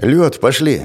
«Лед, пошли!»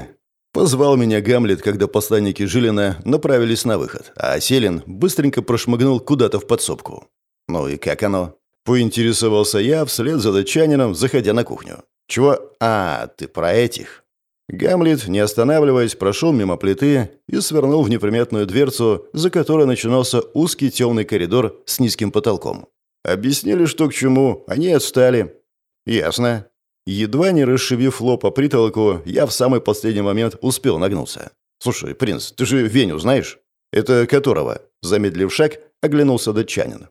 Позвал меня Гамлет, когда посланники Жилина направились на выход, а Селин быстренько прошмыгнул куда-то в подсобку. «Ну и как оно?» Поинтересовался я вслед за датчанином, заходя на кухню. «Чего? А, ты про этих?» Гамлет, не останавливаясь, прошел мимо плиты и свернул в неприметную дверцу, за которой начинался узкий темный коридор с низким потолком. Объяснили, что к чему, они отстали. «Ясно». Едва не расшибив лоб по притолоку, я в самый последний момент успел нагнуться. «Слушай, принц, ты же Веню знаешь?» «Это которого?» Замедлив шаг, оглянулся датчанин.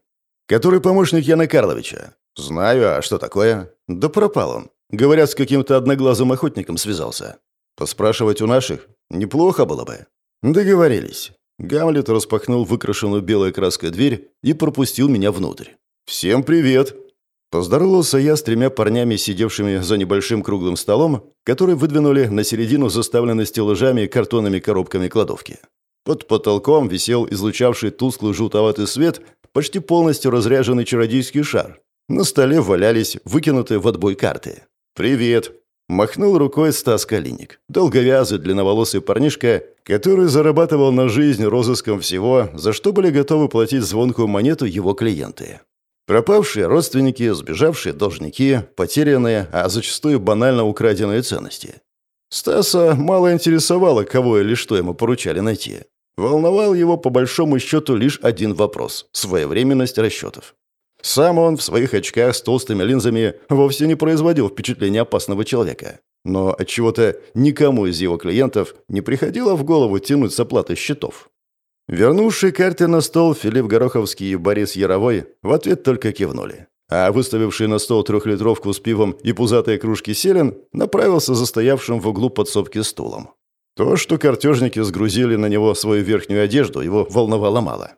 «Который помощник Яна Карловича?» «Знаю, а что такое?» «Да пропал он. Говорят, с каким-то одноглазым охотником связался. Поспрашивать у наших? Неплохо было бы». «Договорились». Гамлет распахнул выкрашенную белой краской дверь и пропустил меня внутрь. «Всем привет!» Поздоровался я с тремя парнями, сидевшими за небольшим круглым столом, который выдвинули на середину заставленной стеллажами и картонными коробками кладовки. Под потолком висел излучавший тусклый желтоватый свет, почти полностью разряженный чародейский шар. На столе валялись выкинутые в отбой карты. «Привет!» – махнул рукой Стас Калиник, долговязый длинноволосый парнишка, который зарабатывал на жизнь розыском всего, за что были готовы платить звонкую монету его клиенты. Пропавшие родственники, сбежавшие должники, потерянные, а зачастую банально украденные ценности. Стаса мало интересовало, кого или что ему поручали найти. Волновал его по большому счету лишь один вопрос – своевременность расчетов. Сам он в своих очках с толстыми линзами вовсе не производил впечатления опасного человека. Но отчего-то никому из его клиентов не приходило в голову тянуть с оплаты счетов. Вернувшие карты на стол Филипп Гороховский и Борис Яровой в ответ только кивнули. А выставивший на стол трехлитровку с пивом и пузатые кружки селен направился за стоявшим в углу подсобки стулом. То, что картежники сгрузили на него свою верхнюю одежду, его волновало мало.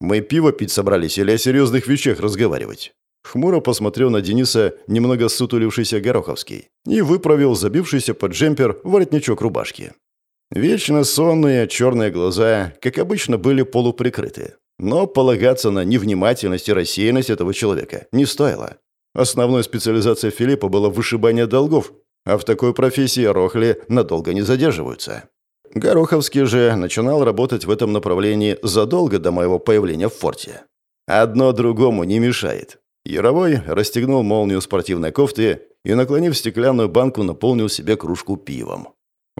«Мы пиво пить собрались или о серьезных вещах разговаривать?» Хмуро посмотрел на Дениса немного сутулившийся Гороховский и выправил забившийся под джемпер воротничок рубашки. Вечно сонные черные глаза, как обычно, были полуприкрыты. Но полагаться на невнимательность и рассеянность этого человека не стоило. Основной специализацией Филиппа была вышибание долгов, а в такой профессии рохли надолго не задерживаются. Гороховский же начинал работать в этом направлении задолго до моего появления в форте. Одно другому не мешает. Яровой расстегнул молнию спортивной кофты и, наклонив стеклянную банку, наполнил себе кружку пивом.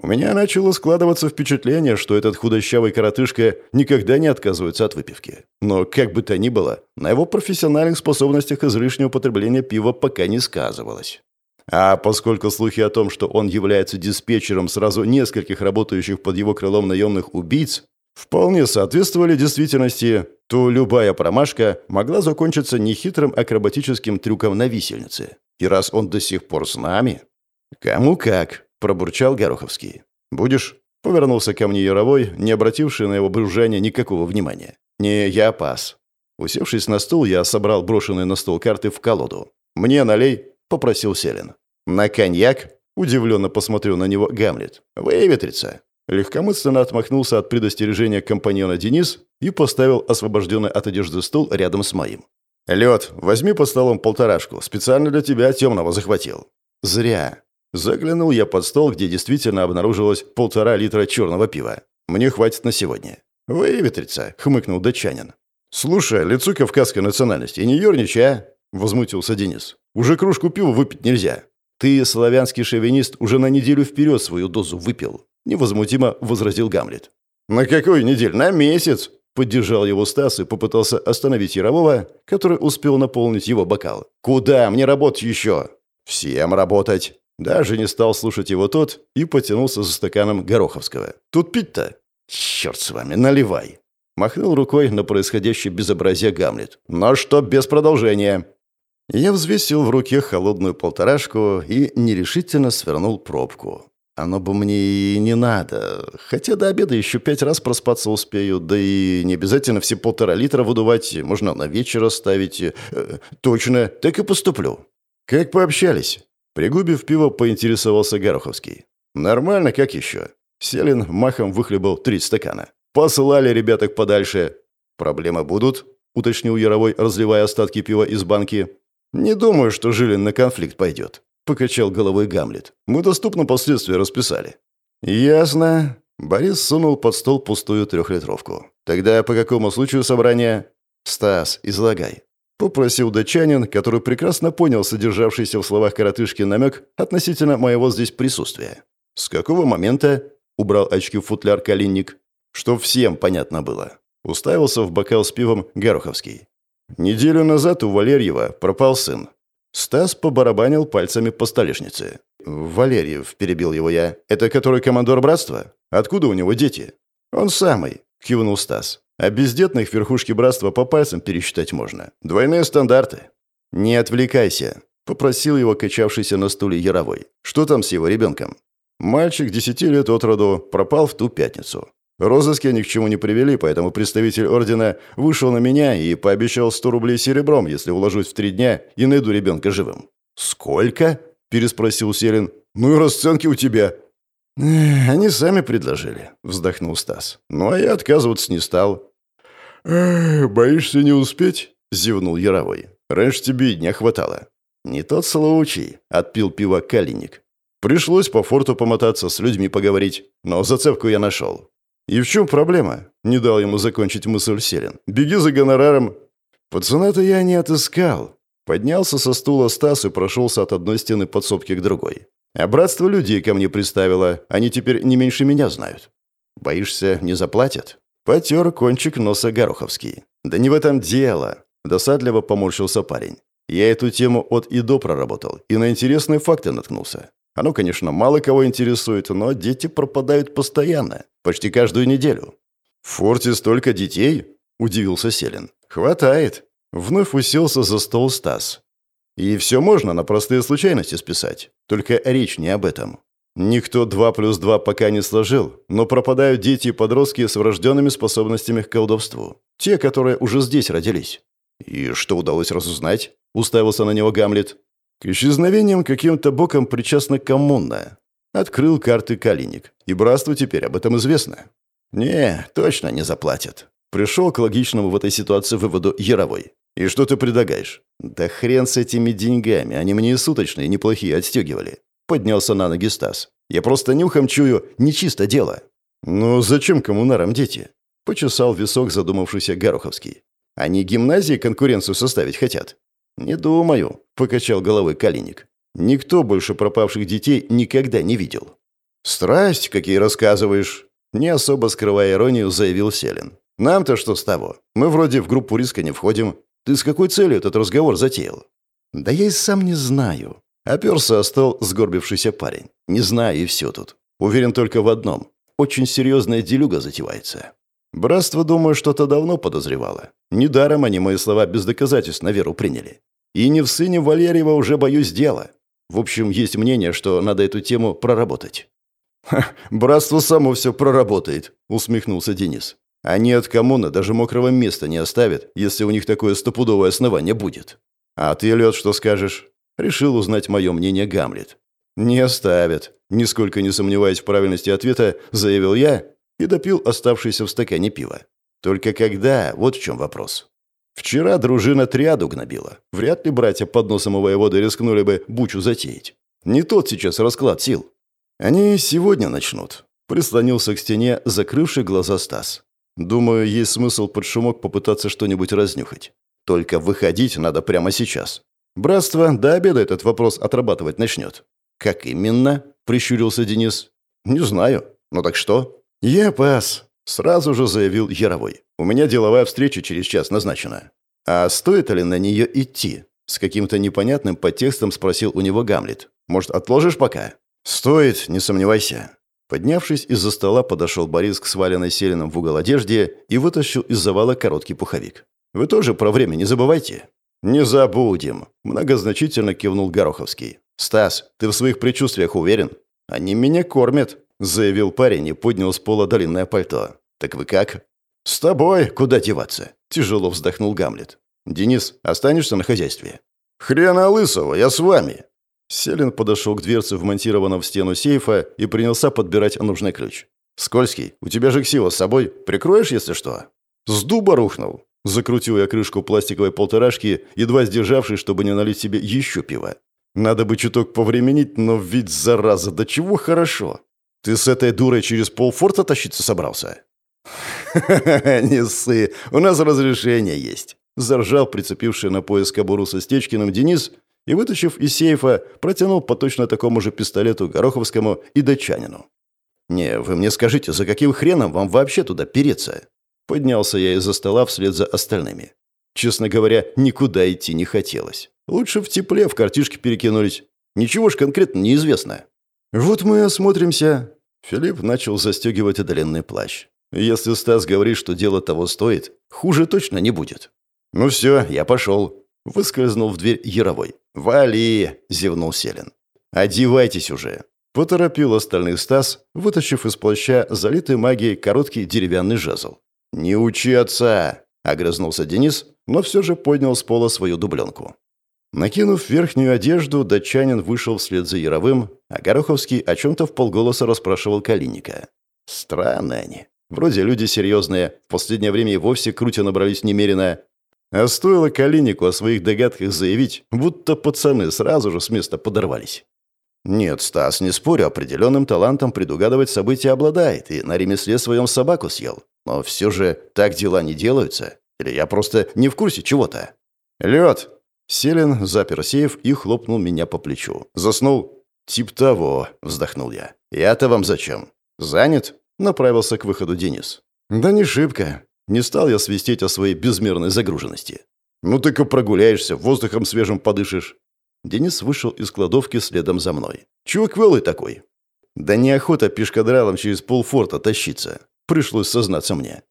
У меня начало складываться впечатление, что этот худощавый коротышка никогда не отказывается от выпивки. Но, как бы то ни было, на его профессиональных способностях излишнего употребления пива пока не сказывалось. А поскольку слухи о том, что он является диспетчером сразу нескольких работающих под его крылом наемных убийц, вполне соответствовали действительности, то любая промашка могла закончиться нехитрым акробатическим трюком на висельнице. И раз он до сих пор с нами... Кому как, пробурчал Гороховский. «Будешь?» — повернулся ко мне Яровой, не обративший на его брюзжание никакого внимания. «Не, я пас». Усевшись на стул, я собрал брошенные на стол карты в колоду. «Мне налей», — попросил Селин. «На коньяк?» — удивленно посмотрел на него Гамлет. «Выветрится». Легкомысленно отмахнулся от предостережения компаньона Денис и поставил освобожденный от одежды стул рядом с моим. «Лед, возьми под столом полторашку. Специально для тебя темного захватил». «Зря. Заглянул я под стол, где действительно обнаружилось полтора литра черного пива. Мне хватит на сегодня. «Выветрится», — хмыкнул датчанин. «Слушай, лицо кавказской национальности, не ерничай, а?» — возмутился Денис. «Уже кружку пива выпить нельзя. Ты, славянский шовинист, уже на неделю вперед свою дозу выпил», — невозмутимо возразил Гамлет. «На какую неделю? На месяц!» Поддержал его Стас и попытался остановить Ярового, который успел наполнить его бокал. «Куда? Мне работать еще!» «Всем работать!» Даже не стал слушать его тот и потянулся за стаканом Гороховского. «Тут пить-то?» «Черт с вами, наливай!» Махнул рукой на происходящее безобразие Гамлет. «Но что без продолжения?» Я взвесил в руке холодную полторашку и нерешительно свернул пробку. Оно бы мне и не надо. Хотя до обеда еще пять раз проспаться успею, да и не обязательно все полтора литра выдувать, можно на вечер оставить. Э, точно, так и поступлю. Как пообщались? Пригубив пиво, поинтересовался Гороховский. «Нормально, как еще?» Селин махом выхлебал три стакана. «Посылали ребяток подальше». «Проблемы будут?» — уточнил Яровой, разливая остатки пива из банки. не думаю что жилин на конфликт пойдет», — покачал головой Гамлет. «Мы доступно последствия расписали». «Ясно». Борис сунул под стол пустую трехлитровку. «Тогда по какому случаю собрания?» «Стас, излагай». Попросил датчанин, который прекрасно понял содержавшийся в словах коротышки намек относительно моего здесь присутствия. «С какого момента?» — убрал очки в футляр Калинник. «Чтоб всем понятно было». Уставился в бокал с пивом Гороховский. Неделю назад у Валерьева пропал сын. Стас побарабанил пальцами по столешнице. «Валерьев», — перебил его я, — «это который командор братства? Откуда у него дети?» «Он самый», — кивнул Стас. «А бездетных верхушки братства по пальцам пересчитать можно. Двойные стандарты». «Не отвлекайся», — попросил его качавшийся на стуле Яровой. «Что там с его ребенком?» Мальчик десяти лет от роду пропал в ту пятницу. Розыски ни к чему не привели, поэтому представитель ордена вышел на меня и пообещал 100 рублей серебром, если уложусь в три дня и найду ребенка живым. «Сколько?» – переспросил Селин. «Ну и расценки у тебя». «Они сами предложили», – вздохнул Стас. «Ну, а я отказываться не стал». «Боишься не успеть?» – зевнул Яровой. «Раньше тебе дня хватало». «Не тот случай», – отпил пиво Калиник. «Пришлось по форту помотаться, с людьми поговорить, но зацепку я нашел. «И в чем проблема?» – не дал ему закончить мысль Селин. «Беги за гонораром». Пацана-то я не отыскал. Поднялся со стула Стас и прошелся от одной стены подсобки к другой. А братство людей ко мне приставило. Они теперь не меньше меня знают. Боишься, не заплатят? Потер кончик носа Гороховский. Да не в этом дело. Досадливо поморщился парень. Я эту тему от и до проработал, и на интересные факты наткнулся. Оно, конечно, мало кого интересует, но дети пропадают постоянно, почти каждую неделю. «В форте столько детей?» – удивился Селин. «Хватает». Вновь уселся за стол Стас. «И все можно на простые случайности списать. Только речь не об этом. Никто два плюс два пока не сложил, но пропадают дети и подростки с врожденными способностями к колдовству. Те, которые уже здесь родились». «И что удалось разузнать?» – уставился на него Гамлет. К исчезновениям каким-то боком причастна коммуна. Открыл карты Калиник. И братству теперь об этом известно. Не, точно не заплатят. Пришел к логичному в этой ситуации выводу Яровой. И что ты предлагаешь? Да хрен с этими деньгами, они мне и суточные неплохие отстегивали. Поднялся на ноги Стас. Я просто нюхом чую, нечисто дело. Ну зачем коммунарам дети? Почесал висок задумавшийся Гороховский. Они гимназии конкуренцию составить хотят. «Не думаю», — покачал головой Калиник. «Никто больше пропавших детей никогда не видел». «Страсть, какие рассказываешь!» Не особо скрывая иронию, заявил Селин. «Нам-то что с того? Мы вроде в группу риска не входим. Ты с какой целью этот разговор затеял?» «Да я и сам не знаю». Оперся о стол сгорбившийся парень. «Не знаю, и все тут. Уверен только в одном. Очень серьезная делюга затевается. Братство, думаю, что-то давно подозревало. Недаром они мои слова без доказательств на веру приняли. И не в сыне Валерьева уже боюсь дела. В общем, есть мнение, что надо эту тему проработать». «Ха, братство само все проработает», — усмехнулся Денис. «Они от коммуны даже мокрого места не оставят, если у них такое стопудовое основание будет». «А ты, Лед, что скажешь?» Решил узнать мое мнение Гамлет. «Не оставят», — нисколько не сомневаясь в правильности ответа, заявил я и допил оставшееся в стакане пива. Только когда, вот в чем вопрос. Вчера дружина триаду гнобила. Вряд ли братья под носом у воеводы рискнули бы бучу затеять. Не тот сейчас расклад сил. Они сегодня начнут. Прислонился к стене, закрывший глаза Стас. Думаю, есть смысл под шумок попытаться что-нибудь разнюхать. Только выходить надо прямо сейчас. Братство до обеда этот вопрос отрабатывать начнет. «Как именно?» – прищурился Денис. «Не знаю. Ну так что?» «Я пас», – сразу же заявил Яровой. У меня деловая встреча через час назначена. А стоит ли на нее идти? С каким-то непонятным подтекстом спросил у него Гамлет. Может, отложишь пока? Стоит, не сомневайся. Поднявшись из-за стола, подошел Борис к сваленной селеном в угол одежде и вытащил из завала короткий пуховик. «Вы тоже про время не забывайте». «Не забудем», – многозначительно кивнул Гороховский. «Стас, ты в своих предчувствиях уверен?» «Они меня кормят», – заявил парень и поднял с пола долинное пальто. «Так вы как?» «С тобой куда деваться?» – тяжело вздохнул Гамлет. «Денис, останешься на хозяйстве?» «Хрена лысого, я с вами!» Селин подошел к дверце, вмонтированном в стену сейфа, и принялся подбирать нужный ключ. «Скользкий, у тебя же ксива с собой. Прикроешь, если что?» «С дуба рухнул!» Закрутил я крышку пластиковой полторашки, едва сдержавшись, чтобы не налить себе еще пива. Надо бы чуток повременить, но ведь, зараза, до чего хорошо. Ты с этой дурой через полфорта тащиться собрался? не ссы, у нас разрешение есть. Заржал прицепивший на пояс кобуру со Стечкиным Денис и, вытащив из сейфа, протянул по точно такому же пистолету Гороховскому и датчанину. «Не, вы мне скажите, за каким хреном вам вообще туда переться?» Поднялся я из-за стола вслед за остальными. Честно говоря, никуда идти не хотелось. Лучше в тепле в картишки перекинулись. Ничего ж конкретно неизвестно. «Вот мы и осмотримся». Филипп начал застегивать длинный плащ. «Если Стас говорит, что дело того стоит, хуже точно не будет». «Ну все, я пошел». Выскользнул в дверь Яровой. «Вали!» – зевнул Селин. «Одевайтесь уже!» Поторопил остальных Стас, вытащив из плаща залитый магией короткий деревянный жезл. «Не учи отца!» – огрызнулся Денис, но все же поднял с пола свою дубленку. Накинув верхнюю одежду, датчанин вышел вслед за Яровым, а Гороховский о чем-то в полголоса расспрашивал Калиника. Странные они. Вроде люди серьезные, в последнее время и вовсе крутя набрались немерено. А стоило Калинику о своих догадках заявить, будто пацаны сразу же с места подорвались. Нет, Стас, не спорю, определенным талантом предугадывать события обладает и на ремесле своем собаку съел. Но все же так дела не делаются. Или я просто не в курсе чего-то. Лед! Селин запер сейф и хлопнул меня по плечу. Заснул? Тип того, вздохнул я. Я-то вам зачем? Занят? Направился к выходу Денис. Да не шибко. Не стал я свистеть о своей безмерной загруженности. «Ну так и прогуляешься, воздухом свежим подышишь». Денис вышел из кладовки следом за мной. «Чего квелый такой?» «Да неохота пешкадралом через полфорта тащиться», — пришлось сознаться мне.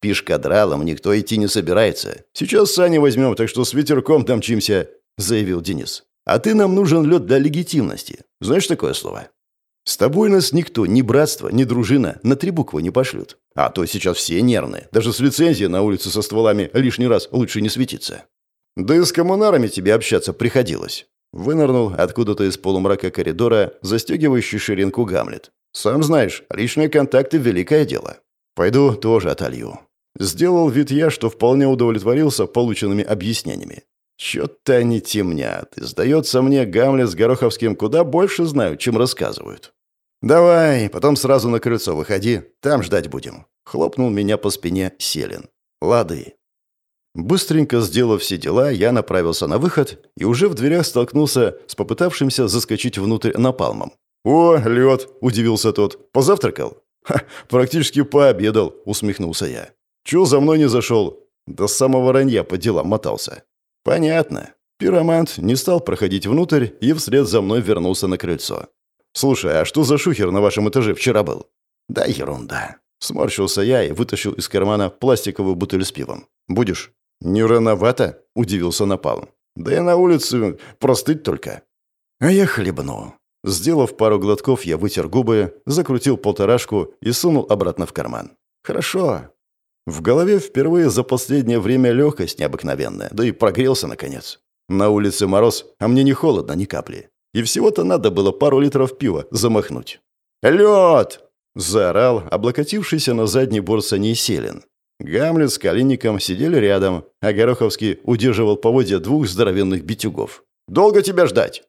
«Пешкадралом никто идти не собирается. Сейчас сани возьмем, так что с ветерком домчимся», — заявил Денис. «А ты нам нужен лед для легитимности. Знаешь такое слово?» С тобой нас никто, ни братство, ни дружина, на три буквы не пошлют. А то сейчас все нервные. Даже с лицензией на улице со стволами лишний раз лучше не светиться. Да и с коммунарами тебе общаться приходилось. Вынырнул откуда-то из полумрака коридора, застегивающий ширинку Гамлет. Сам знаешь, личные контакты – великое дело. Пойду тоже отолью. Сделал вид я, что вполне удовлетворился полученными объяснениями. Чё-то они темнят, и, сдается мне, Гамлет с Гороховским куда больше знают, чем рассказывают. «Давай, потом сразу на крыльцо выходи, там ждать будем», — хлопнул меня по спине Селин. «Лады». Быстренько сделав все дела, я направился на выход и уже в дверях столкнулся с попытавшимся заскочить внутрь напалмом. «О, лед!» – удивился тот. «Позавтракал?» «Ха, практически пообедал», – усмехнулся я. «Чё за мной не зашел?» До самого ранья по делам мотался. «Понятно». Пиромант не стал проходить внутрь и вслед за мной вернулся на крыльцо. «Слушай, а что за шухер на вашем этаже вчера был?» «Да ерунда». Сморщился я и вытащил из кармана пластиковую бутыль с пивом. «Будешь?» «Не рановато?» – удивился Напалм. «Да я на улице простыть только». «А я хлебну». Сделав пару глотков, я вытер губы, закрутил полторашку и сунул обратно в карман. «Хорошо. В голове впервые за последнее время легкость необыкновенная, да и прогрелся наконец. На улице мороз, а мне не холодно ни капли. И всего-то надо было пару литров пива замахнуть. «Лед!» – заорал, облокотившийся на задний борт саней Селин. Гамлет с Калинником сидели рядом, а Гороховский удерживал поводья двух здоровенных битюгов. «Долго тебя ждать?»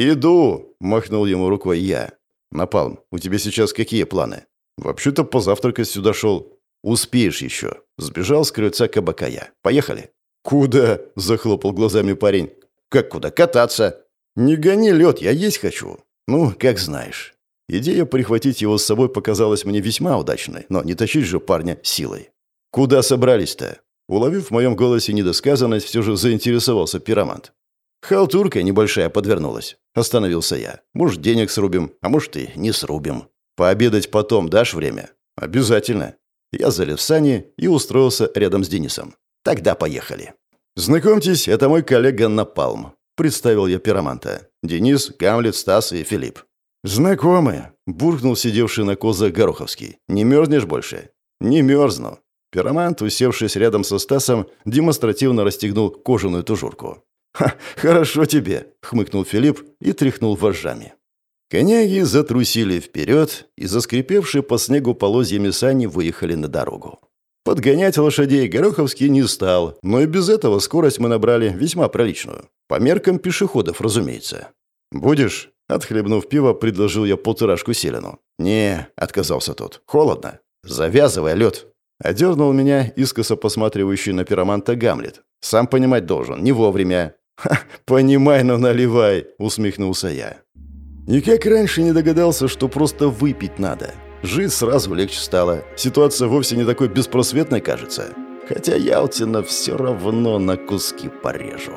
«Иду!» – махнул ему рукой я. «Напалм, у тебя сейчас какие планы?» «Вообще-то позавтракать сюда шел. «Успеешь еще». Сбежал с крыльца кабака я. «Поехали». «Куда?» – захлопал глазами парень. «Как куда? Кататься». «Не гони лед, я есть хочу». «Ну, как знаешь». Идея прихватить его с собой показалась мне весьма удачной, но не тащить же парня силой. «Куда собрались-то?» Уловив в моем голосе недосказанность, все же заинтересовался пиромант. «Халтурка небольшая подвернулась». Остановился я. «Может, денег срубим, а может, и не срубим. Пообедать потом дашь время?» «Обязательно. Я залез в сани и устроился рядом с Денисом. Тогда поехали. «Знакомьтесь, это мой коллега Напалм», — представил я пироманта. Денис, Гамлет, Стас и Филипп. «Знакомые», — буркнул сидевший на козах Гороховский. «Не мерзнешь больше?» «Не мерзну». Пиромант, усевшись рядом со Стасом, демонстративно расстегнул кожаную тужурку. «Ха, хорошо тебе», — хмыкнул Филипп и тряхнул вожжами. Коняги затрусили вперед и, заскрипевшие по снегу полозьями сани, выехали на дорогу. Подгонять лошадей Гороховский не стал, но и без этого скорость мы набрали весьма приличную. По меркам пешеходов, разумеется. «Будешь?» Отхлебнув пиво, предложил я полторашку Селину. «Не», — отказался тот. «Холодно. Завязывай лед». Одернул меня искоса посматривающий на пироманта Гамлет. «Сам понимать должен, не вовремя». «Ха, понимай, но наливай», — усмехнулся я. Никак раньше не догадался, что просто выпить надо. Жить сразу легче стало. Ситуация вовсе не такой беспросветной кажется. Хотя Ялтина все равно на куски порежу.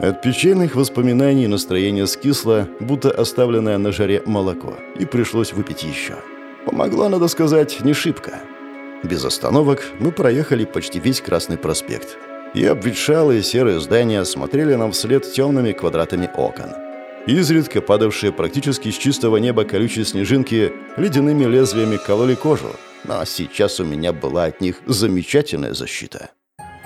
От печальных воспоминаний настроение скисло, будто оставленное на жаре молоко, и пришлось выпить еще. Помогло, надо сказать, не шибко. Без остановок мы проехали почти весь Красный проспект. И обветшалые серые здания смотрели нам вслед темными квадратами окон. Изредка падавшие практически с чистого неба колючие снежинки ледяными лезвиями кололи кожу, но сейчас у меня была от них замечательная защита.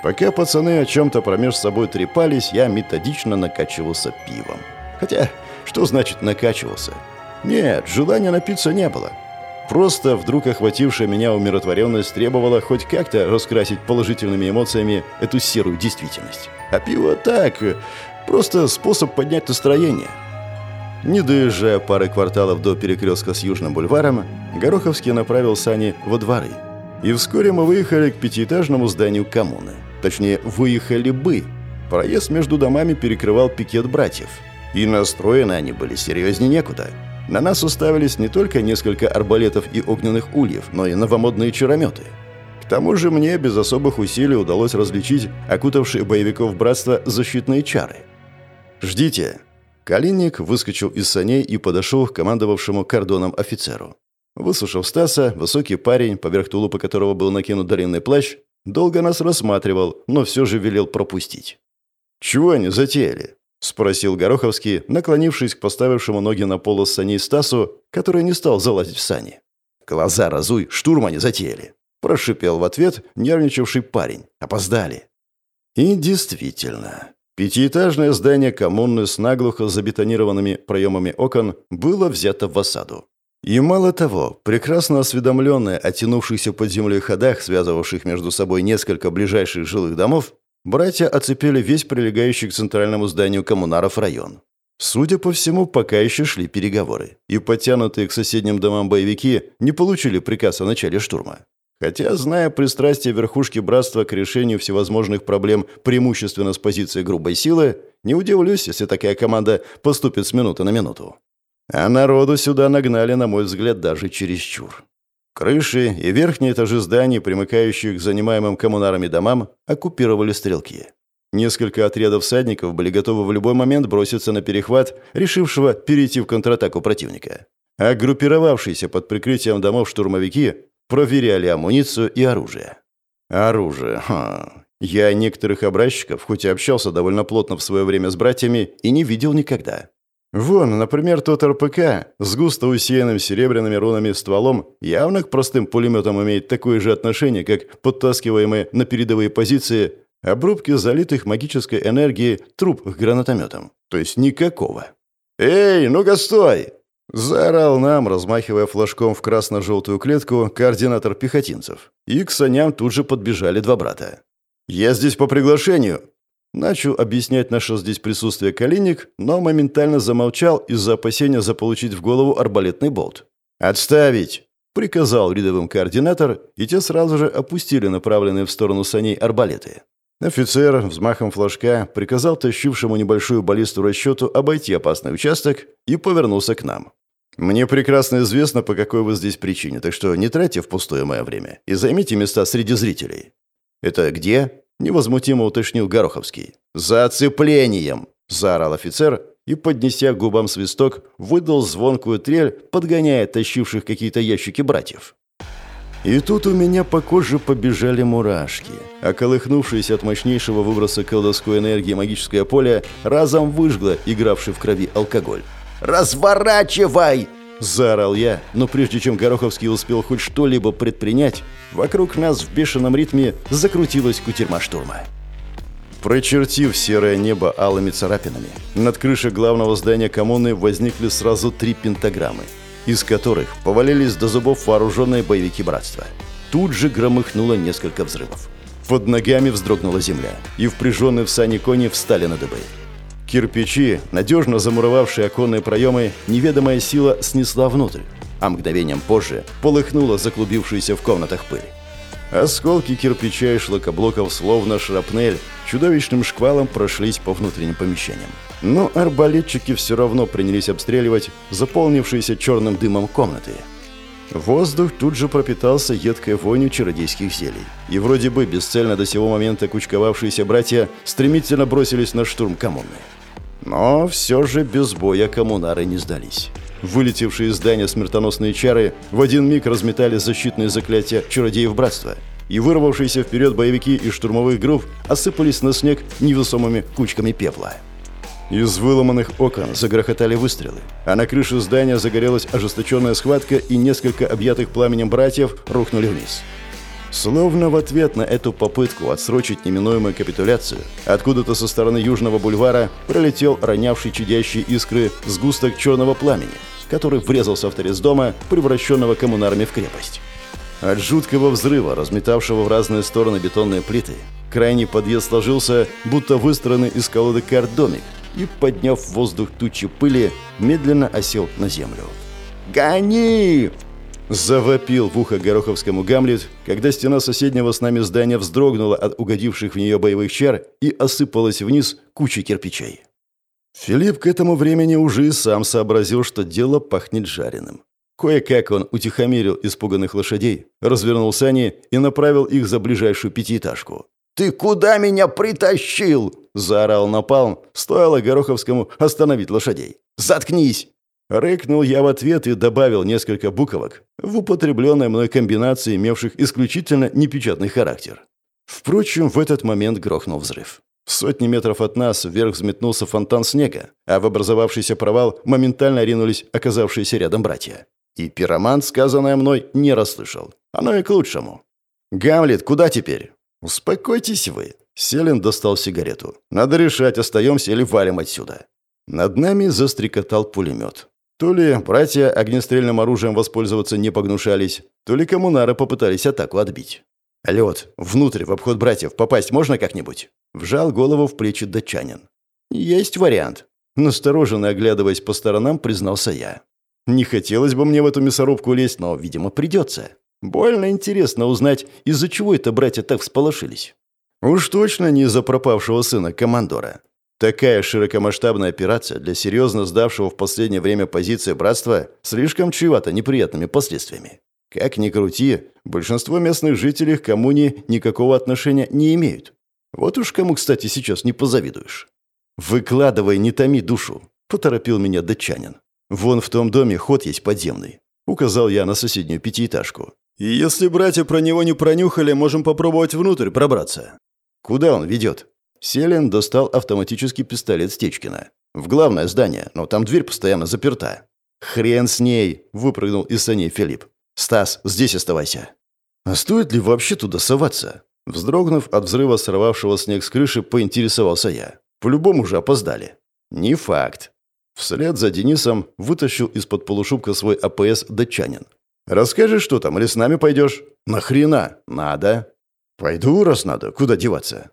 Пока пацаны о чем-то промеж собой трепались, я методично накачивался пивом. Хотя, что значит накачивался? Нет, желания напиться не было. Просто вдруг охватившая меня умиротворенность требовала хоть как-то раскрасить положительными эмоциями эту серую действительность. А пиво так, просто способ поднять настроение – не доезжая пары кварталов до перекрестка с Южным бульваром, Гороховский направил сани во дворы. И вскоре мы выехали к пятиэтажному зданию коммуны. Точнее, выехали бы. Проезд между домами перекрывал пикет братьев. И настроены они были серьезнее некуда. На нас уставились не только несколько арбалетов и огненных ульев, но и новомодные чарометы. К тому же мне без особых усилий удалось различить окутавшие боевиков братства защитные чары. «Ждите», Калинник выскочил из саней и подошел к командовавшему кордоном офицеру. Выслушав Стаса, высокий парень, поверх тулупа которого был накинут длинный плащ, долго нас рассматривал, но все же велел пропустить. «Чего они затеяли?» — спросил Гороховский, наклонившись к поставившему ноги на пол с саней Стасу, который не стал залазить в сани. «Глаза разуй, штурм они затеяли!» — прошипел в ответ нервничавший парень. «Опоздали!» И действительно, Пятиэтажное здание коммуны с наглухо забетонированными проемами окон было взято в осаду. И мало того, прекрасно осведомленные о тянувшихся под землей ходах, связывавших между собой несколько ближайших жилых домов, братья оцепили весь прилегающий к центральному зданию коммунаров район. Судя по всему, пока еще шли переговоры, и подтянутые к соседним домам боевики не получили приказ о начале штурма. Хотя, зная пристрастие верхушки братства к решению всевозможных проблем преимущественно с позиции грубой силы, не удивлюсь, если такая команда поступит с минуты на минуту. А народу сюда нагнали, на мой взгляд, даже чересчур. Крыши и верхние этажи зданий, примыкающих к занимаемым коммунарами домам, оккупировали стрелки. Несколько отрядов всадников были готовы в любой момент броситься на перехват, решившего перейти в контратаку противника. А группировавшиеся под прикрытием домов штурмовики Проверяли амуницию и оружие. Оружие. Ха. Я некоторых образчиков, хоть и общался довольно плотно в свое время с братьями, и не видел никогда. Вон, например, тот РПК с густо усеянным серебряными рунами стволом явно к простым пулеметам имеет такое же отношение, как подтаскиваемые на передовые позиции обрубки залитых магической энергией труб к гранатометам. То есть никакого. «Эй, ну-ка стой!» Заорал нам, размахивая флажком в красно-желтую клетку, координатор пехотинцев. И к саням тут же подбежали два брата. «Я здесь по приглашению!» Начал объяснять наше здесь присутствие Калиник, но моментально замолчал из-за опасения заполучить в голову арбалетный болт. «Отставить!» – приказал рядовым координатор, и те сразу же опустили направленные в сторону саней арбалеты. Офицер взмахом флажка приказал тащившему небольшую баллисту расчету обойти опасный участок и повернулся к нам. «Мне прекрасно известно, по какой вы здесь причине, так что не тратьте впустую мое время и займите места среди зрителей». «Это где?» – невозмутимо уточнил Гороховский. «За оцеплением!» – заорал офицер и, поднеся к губам свисток, выдал звонкую трель, подгоняя тащивших какие-то ящики братьев. И тут у меня по коже побежали мурашки, а колыхнувшееся от мощнейшего выброса колдовской энергии магическое поле разом выжгло игравший в крови алкоголь. «Разворачивай!» – заорал я, но прежде чем Гороховский успел хоть что-либо предпринять, вокруг нас в бешеном ритме закрутилась кутерьма штурма. Прочертив серое небо алыми царапинами, над крышей главного здания коммуны возникли сразу три пентаграммы – из которых повалились до зубов вооруженные боевики братства. Тут же громыхнуло несколько взрывов. Под ногами вздрогнула земля, и впряженные в сани кони встали на дыбы. Кирпичи, надежно замуровавшие оконные проемы, неведомая сила снесла внутрь, а мгновением позже полыхнула заклубившуюся в комнатах пыль. Осколки кирпича и шлакоблоков, словно шрапнель, чудовищным шквалом прошлись по внутренним помещениям. Но арбалетчики все равно принялись обстреливать заполнившиеся черным дымом комнаты. Воздух тут же пропитался едкой вонью чародейских зелий. И вроде бы бесцельно до сего момента кучковавшиеся братья стремительно бросились на штурм коммуны. Но все же без боя коммунары не сдались. Вылетевшие из здания смертоносные чары в один миг разметали защитные заклятия чародеев братства, и вырвавшиеся вперед боевики из штурмовых групп осыпались на снег невесомыми кучками пепла. Из выломанных окон загрохотали выстрелы, а на крыше здания загорелась ожесточенная схватка, и несколько объятых пламенем братьев рухнули вниз. Словно в ответ на эту попытку отсрочить неминуемую капитуляцию, откуда-то со стороны Южного бульвара пролетел ронявший чадящие искры сгусток черного пламени, который врезался в торец дома, превращенного коммунарами в крепость. От жуткого взрыва, разметавшего в разные стороны бетонные плиты, крайний подъезд сложился, будто выстроенный из колоды карт домик, и, подняв в воздух тучи пыли, медленно осел на землю. «Гони!» Завопил в ухо Гороховскому Гамлет, когда стена соседнего с нами здания вздрогнула от угодивших в нее боевых чар и осыпалась вниз кучей кирпичей. Филипп к этому времени уже и сам сообразил, что дело пахнет жареным. Кое-как он утихомирил испуганных лошадей, развернул сани и направил их за ближайшую пятиэтажку. «Ты куда меня притащил?» – заорал Напалм, стоило Гороховскому остановить лошадей. «Заткнись!» Рыкнул я в ответ и добавил несколько буквок в употребленной мной комбинации, имевших исключительно непечатный характер. Впрочем, в этот момент грохнул взрыв. В сотни метров от нас вверх взметнулся фонтан снега, а в образовавшийся провал моментально ринулись оказавшиеся рядом братья. И пиромант, сказанное мной, не расслышал. Оно и к лучшему. «Гамлет, куда теперь?» «Успокойтесь вы». Селин достал сигарету. «Надо решать, остаемся или валим отсюда». Над нами застрекотал пулемет. То ли братья огнестрельным оружием воспользоваться не погнушались, то ли коммунары попытались атаку отбить. «Лед, внутрь, в обход братьев, попасть можно как-нибудь?» Вжал голову в плечи датчанин. «Есть вариант». Настороженно оглядываясь по сторонам, признался я. «Не хотелось бы мне в эту мясорубку лезть, но, видимо, придется. Больно интересно узнать, из-за чего это братья так всполошились». Уж точно не из-за пропавшего сына командора. Такая широкомасштабная операция для серьезно сдавшего в последнее время позиции братства слишком чревата неприятными последствиями. Как ни крути, большинство местных жителей к коммуне никакого отношения не имеют. Вот уж кому, кстати, сейчас не позавидуешь. «Выкладывай, не томи душу», — поторопил меня датчанин. «Вон в том доме ход есть подземный», — указал я на соседнюю пятиэтажку. «И если братья про него не пронюхали, можем попробовать внутрь пробраться». «Куда он ведет?» Селин достал автоматический пистолет Стечкина. «В главное здание, но там дверь постоянно заперта». «Хрен с ней!» – выпрыгнул из саней Филипп. «Стас, здесь оставайся». «А стоит ли вообще туда соваться?» Вздрогнув от взрыва сорвавшего снег с крыши, поинтересовался я. «По-любому же опоздали». «Не факт». Вслед за Денисом вытащил из-под полушубка свой АПС датчанин. «Расскажешь, что там, или с нами пойдешь?» «Нахрена?» «Надо». «Пойду, раз надо. Куда деваться?»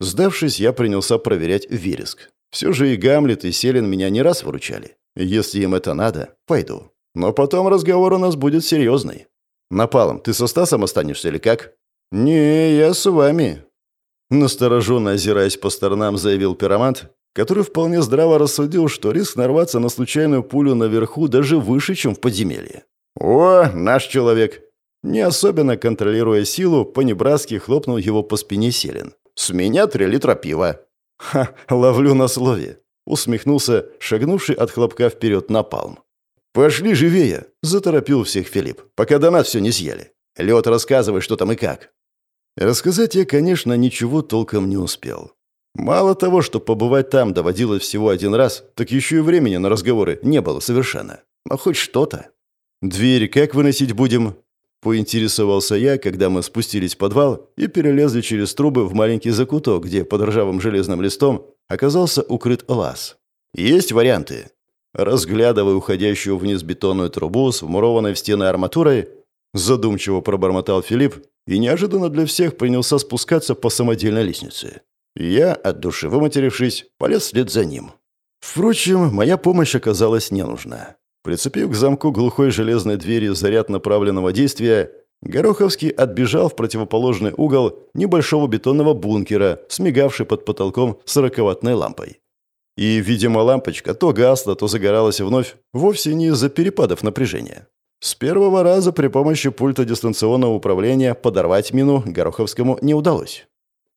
Сдавшись, я принялся проверять вереск. Все же и Гамлет, и Селин меня не раз выручали. Если им это надо, пойду. Но потом разговор у нас будет серьезный. Напалом, ты со Стасом останешься или как? Не, я с вами. Настороженно озираясь по сторонам, заявил пиромант, который вполне здраво рассудил, что риск нарваться на случайную пулю наверху даже выше, чем в подземелье. «О, наш человек!» Не особенно контролируя силу, по-небратски хлопнул его по спине Селин. С меня три литра пива». «Ха, ловлю на слове», — усмехнулся, шагнувший от хлопка вперед напалм. «Пошли живее!» — заторопил всех Филипп, пока до нас все не съели. Лед, рассказывай, что там и как. Рассказать я, конечно, ничего толком не успел. Мало того, что побывать там доводилось всего один раз, так еще и времени на разговоры не было совершенно. Но хоть что-то. «Дверь как выносить будем?» Поинтересовался я, когда мы спустились в подвал и перелезли через трубы в маленький закуток, где под ржавым железным листом оказался укрыт лаз. «Есть варианты?» Разглядывая уходящую вниз бетонную трубу с вмурованной в стены арматурой, задумчиво пробормотал Филипп и неожиданно для всех принялся спускаться по самодельной лестнице. Я, от души выматерившись, полез вслед за ним. Впрочем, моя помощь оказалась не нужна. Прицепив к замку глухой железной двери заряд направленного действия, Гороховский отбежал в противоположный угол небольшого бетонного бункера, смигавший под потолком сороковатной лампой. И, видимо, лампочка то гасла, то загоралась вновь, вовсе не из-за перепадов напряжения. С первого раза при помощи пульта дистанционного управления подорвать мину Гороховскому не удалось.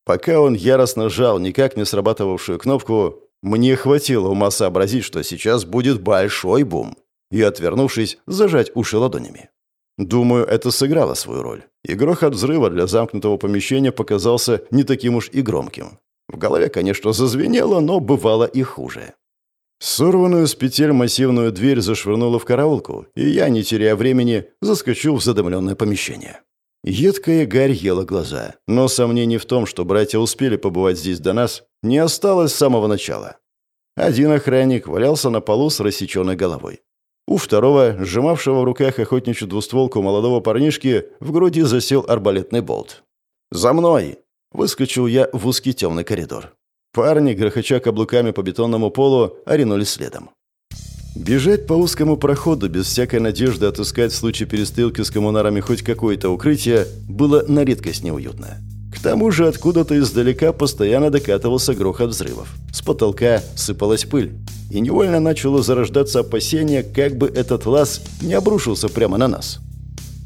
Пока он яростно жал никак не срабатывавшую кнопку, мне хватило ума сообразить, что сейчас будет большой бум, и, отвернувшись, зажать уши ладонями. Думаю, это сыграло свою роль. И грохот взрыва для замкнутого помещения показался не таким уж и громким. В голове, конечно, зазвенело, но бывало и хуже. Сорванную с петель массивную дверь зашвырнула в караулку, и я, не теряя времени, заскочил в задымленное помещение. Едкая гарь ела глаза, но сомнений в том, что братья успели побывать здесь до нас, не осталось с самого начала. Один охранник валялся на полу с рассеченной головой. У второго, сжимавшего в руках охотничью двустволку молодого парнишки, в груди засел арбалетный болт. «За мной!» Выскочил я в узкий темный коридор. Парни, грохоча каблуками по бетонному полу, оринулись следом. Бежать по узкому проходу без всякой надежды отыскать в случае перестрелки с коммунарами хоть какое-то укрытие было на редкость неуютно. К тому же откуда-то издалека постоянно докатывался грохот взрывов. С потолка сыпалась пыль. И невольно начало зарождаться опасение, как бы этот лаз не обрушился прямо на нас.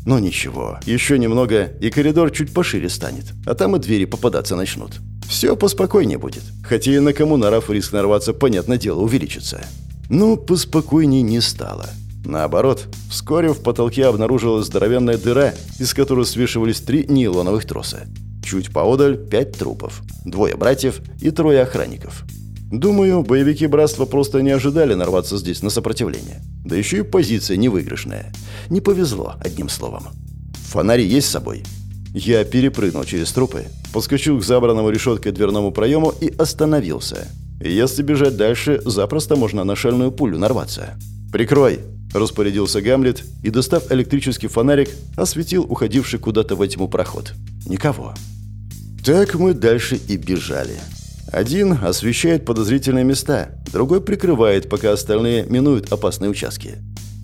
Но ничего, еще немного, и коридор чуть пошире станет, а там и двери попадаться начнут. Все поспокойнее будет, хотя и на коммунаров риск нарваться, понятное дело, увеличится. Но поспокойнее не стало. Наоборот, вскоре в потолке обнаружилась здоровенная дыра, из которой свешивались три нейлоновых троса. Чуть поодаль пять трупов, двое братьев и трое охранников. Думаю, боевики братства просто не ожидали нарваться здесь на сопротивление. Да еще и позиция невыигрышная. Не повезло, одним словом. Фонари есть с собой? Я перепрыгнул через трупы, подскочил к забранному решеткой дверному проему и остановился. Если бежать дальше, запросто можно на шальную пулю нарваться. «Прикрой!» – распорядился Гамлет и, достав электрический фонарик, осветил уходивший куда-то во тьму проход. Никого. Так мы дальше и бежали. Один освещает подозрительные места, другой прикрывает, пока остальные минуют опасные участки.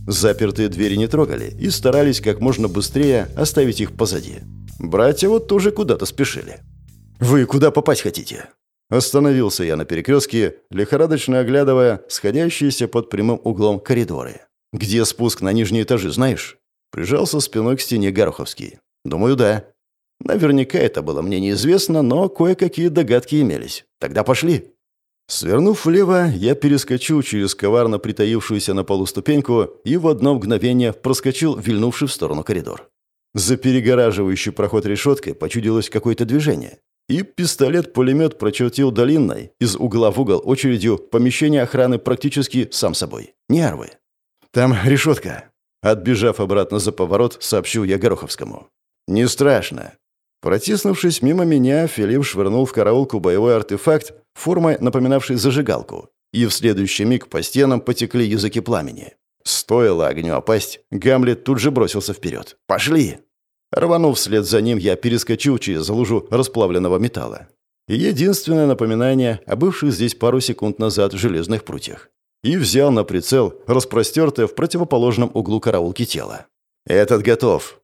Запертые двери не трогали и старались как можно быстрее оставить их позади. Братья вот тоже куда-то спешили. «Вы куда попасть хотите?» Остановился я на перекрестке, лихорадочно оглядывая сходящиеся под прямым углом коридоры. «Где спуск на нижние этажи, знаешь?» Прижался спиной к стене Гороховский. «Думаю, да». Наверняка это было мне неизвестно, но кое-какие догадки имелись. Тогда пошли. Свернув влево, я перескочил через коварно притаившуюся на полу ступеньку и в одно мгновение проскочил, вильнувший в сторону коридор. За перегораживающий проход решеткой почудилось какое-то движение. И пистолет-пулемет прочертил долинной, из угла в угол очередью, помещение охраны практически сам собой. Нервы. «Там решетка». Отбежав обратно за поворот, сообщил я Гороховскому. «Не страшно. Протиснувшись мимо меня, Филипп швырнул в караулку боевой артефакт, формой напоминавший зажигалку, и в следующий миг по стенам потекли языки пламени. Стоило огню опасть, Гамлет тут же бросился вперед. «Пошли!» Рванув вслед за ним, я перескочил через лужу расплавленного металла. Единственное напоминание о бывших здесь пару секунд назад железных прутьях. И взял на прицел распростертое в противоположном углу караулки тело. «Этот готов»,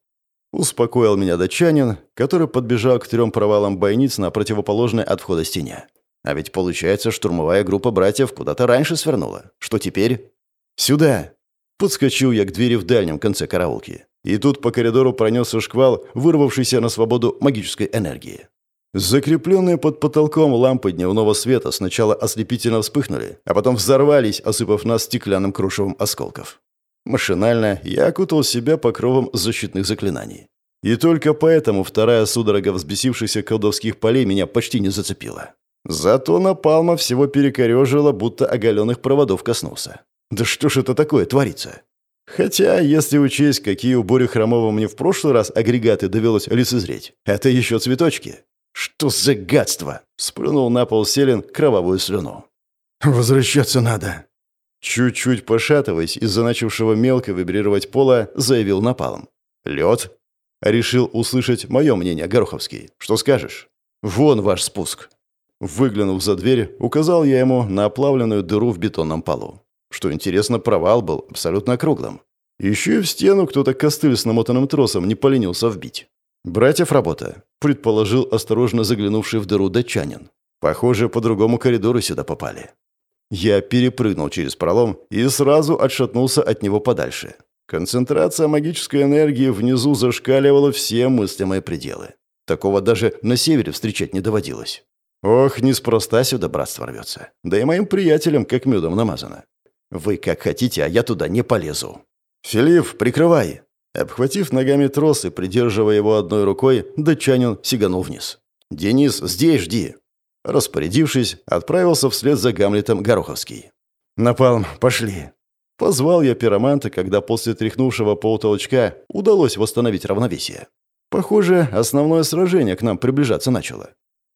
Успокоил меня датчанин, который подбежал к трем провалам бойниц на противоположной от входа стене. А ведь получается, штурмовая группа братьев куда-то раньше свернула. Что теперь? Сюда! Подскочил я к двери в дальнем конце караулки. И тут по коридору пронесся шквал, вырвавшийся на свободу магической энергии. Закрепленные под потолком лампы дневного света сначала ослепительно вспыхнули, а потом взорвались, осыпав нас стеклянным крушевом осколков. Машинально я окутал себя покровом защитных заклинаний. И только поэтому вторая судорога взбесившихся колдовских полей меня почти не зацепила. Зато напалма всего перекорежила, будто оголенных проводов коснулся. Да что ж это такое творится? Хотя, если учесть, какие у Бори Хромова мне в прошлый раз агрегаты довелось лицезреть, это еще цветочки. Что за гадство? Сплюнул на пол Селин кровавую слюну. «Возвращаться надо», Чуть-чуть пошатываясь из-за начавшего мелко вибрировать пола, заявил Напалм. «Лед?» Решил услышать мое мнение, Гороховский. «Что скажешь?» «Вон ваш спуск». Выглянув за дверь, указал я ему на оплавленную дыру в бетонном полу. Что интересно, провал был абсолютно круглым. Еще и в стену кто-то костыль с намотанным тросом не поленился вбить. «Братьев работа», — предположил осторожно заглянувший в дыру датчанин. «Похоже, по другому коридору сюда попали». Я перепрыгнул через пролом и сразу отшатнулся от него подальше. Концентрация магической энергии внизу зашкаливала все мыслимые пределы. Такого даже на севере встречать не доводилось. Ох, неспроста сюда братство рвется. Да и моим приятелям как медом намазано. Вы как хотите, а я туда не полезу. Филипп, прикрывай. Обхватив ногами трос и придерживая его одной рукой, датчанин сиганул вниз. «Денис, здесь жди!» Распорядившись, отправился вслед за Гамлетом Гороховский. «Напалм, пошли!» Позвал я пироманта, когда после тряхнувшего полтолчка удалось восстановить равновесие. Похоже, основное сражение к нам приближаться начало.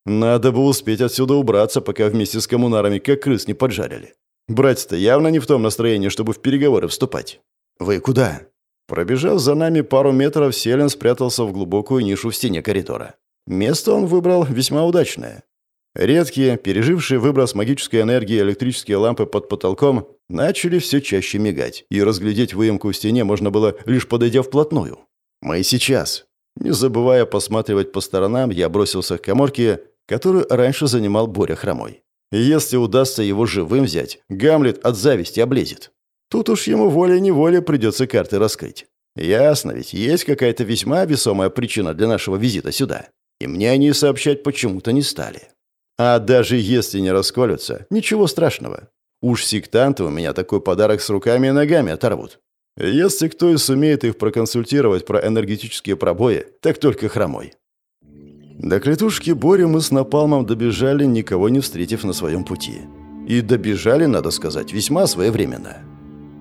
Надо бы успеть отсюда убраться, пока вместе с коммунарами как крыс не поджарили. Братья-то явно не в том настроении, чтобы в переговоры вступать. «Вы куда?» Пробежав за нами пару метров, Селен спрятался в глубокую нишу в стене коридора. Место он выбрал весьма удачное. Редкие, пережившие выброс магической энергии электрические лампы под потолком, начали все чаще мигать, и разглядеть выемку в стене можно было, лишь подойдя вплотную. «Мы сейчас». Не забывая посматривать по сторонам, я бросился к коморке, которую раньше занимал Боря Хромой. Если удастся его живым взять, Гамлет от зависти облезет. Тут уж ему волей-неволей придется карты раскрыть. Ясно ведь, есть какая-то весьма весомая причина для нашего визита сюда. И мне они сообщать почему-то не стали. А даже если не расколются, ничего страшного. Уж сектанты у меня такой подарок с руками и ногами оторвут. Если кто и сумеет их проконсультировать про энергетические пробои, так только хромой. До клетушки Бори мы с Напалмом добежали, никого не встретив на своем пути. И добежали, надо сказать, весьма своевременно.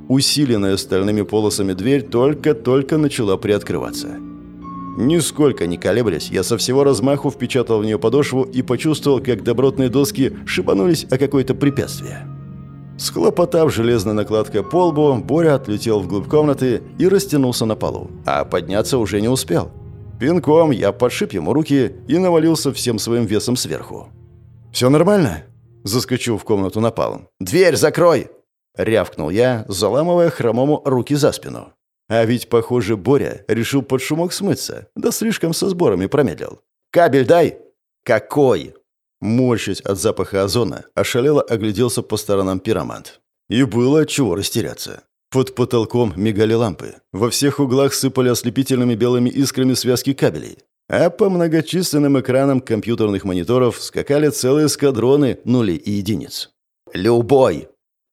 Усиленная стальными полосами дверь только-только начала приоткрываться. Нисколько не колеблясь, я со всего размаху впечатал в нее подошву и почувствовал, как добротные доски шибанулись о какое-то препятствие. Схлопотав железной накладкой по лбу, Боря отлетел вглубь комнаты и растянулся на полу, а подняться уже не успел. Пинком я подшип ему руки и навалился всем своим весом сверху. «Все нормально?» Заскочил в комнату напалом. «Дверь закрой!» Рявкнул я, заламывая хромому руки за спину. А ведь, похоже, Боря решил под шумок смыться, да слишком со сборами промедлил. «Кабель дай!» «Какой?» Морщась от запаха озона, ошалело огляделся по сторонам пиромант. И было чего растеряться. Под потолком мигали лампы. Во всех углах сыпали ослепительными белыми искрами связки кабелей. А по многочисленным экранам компьютерных мониторов скакали целые эскадроны нулей и единиц. «Любой!»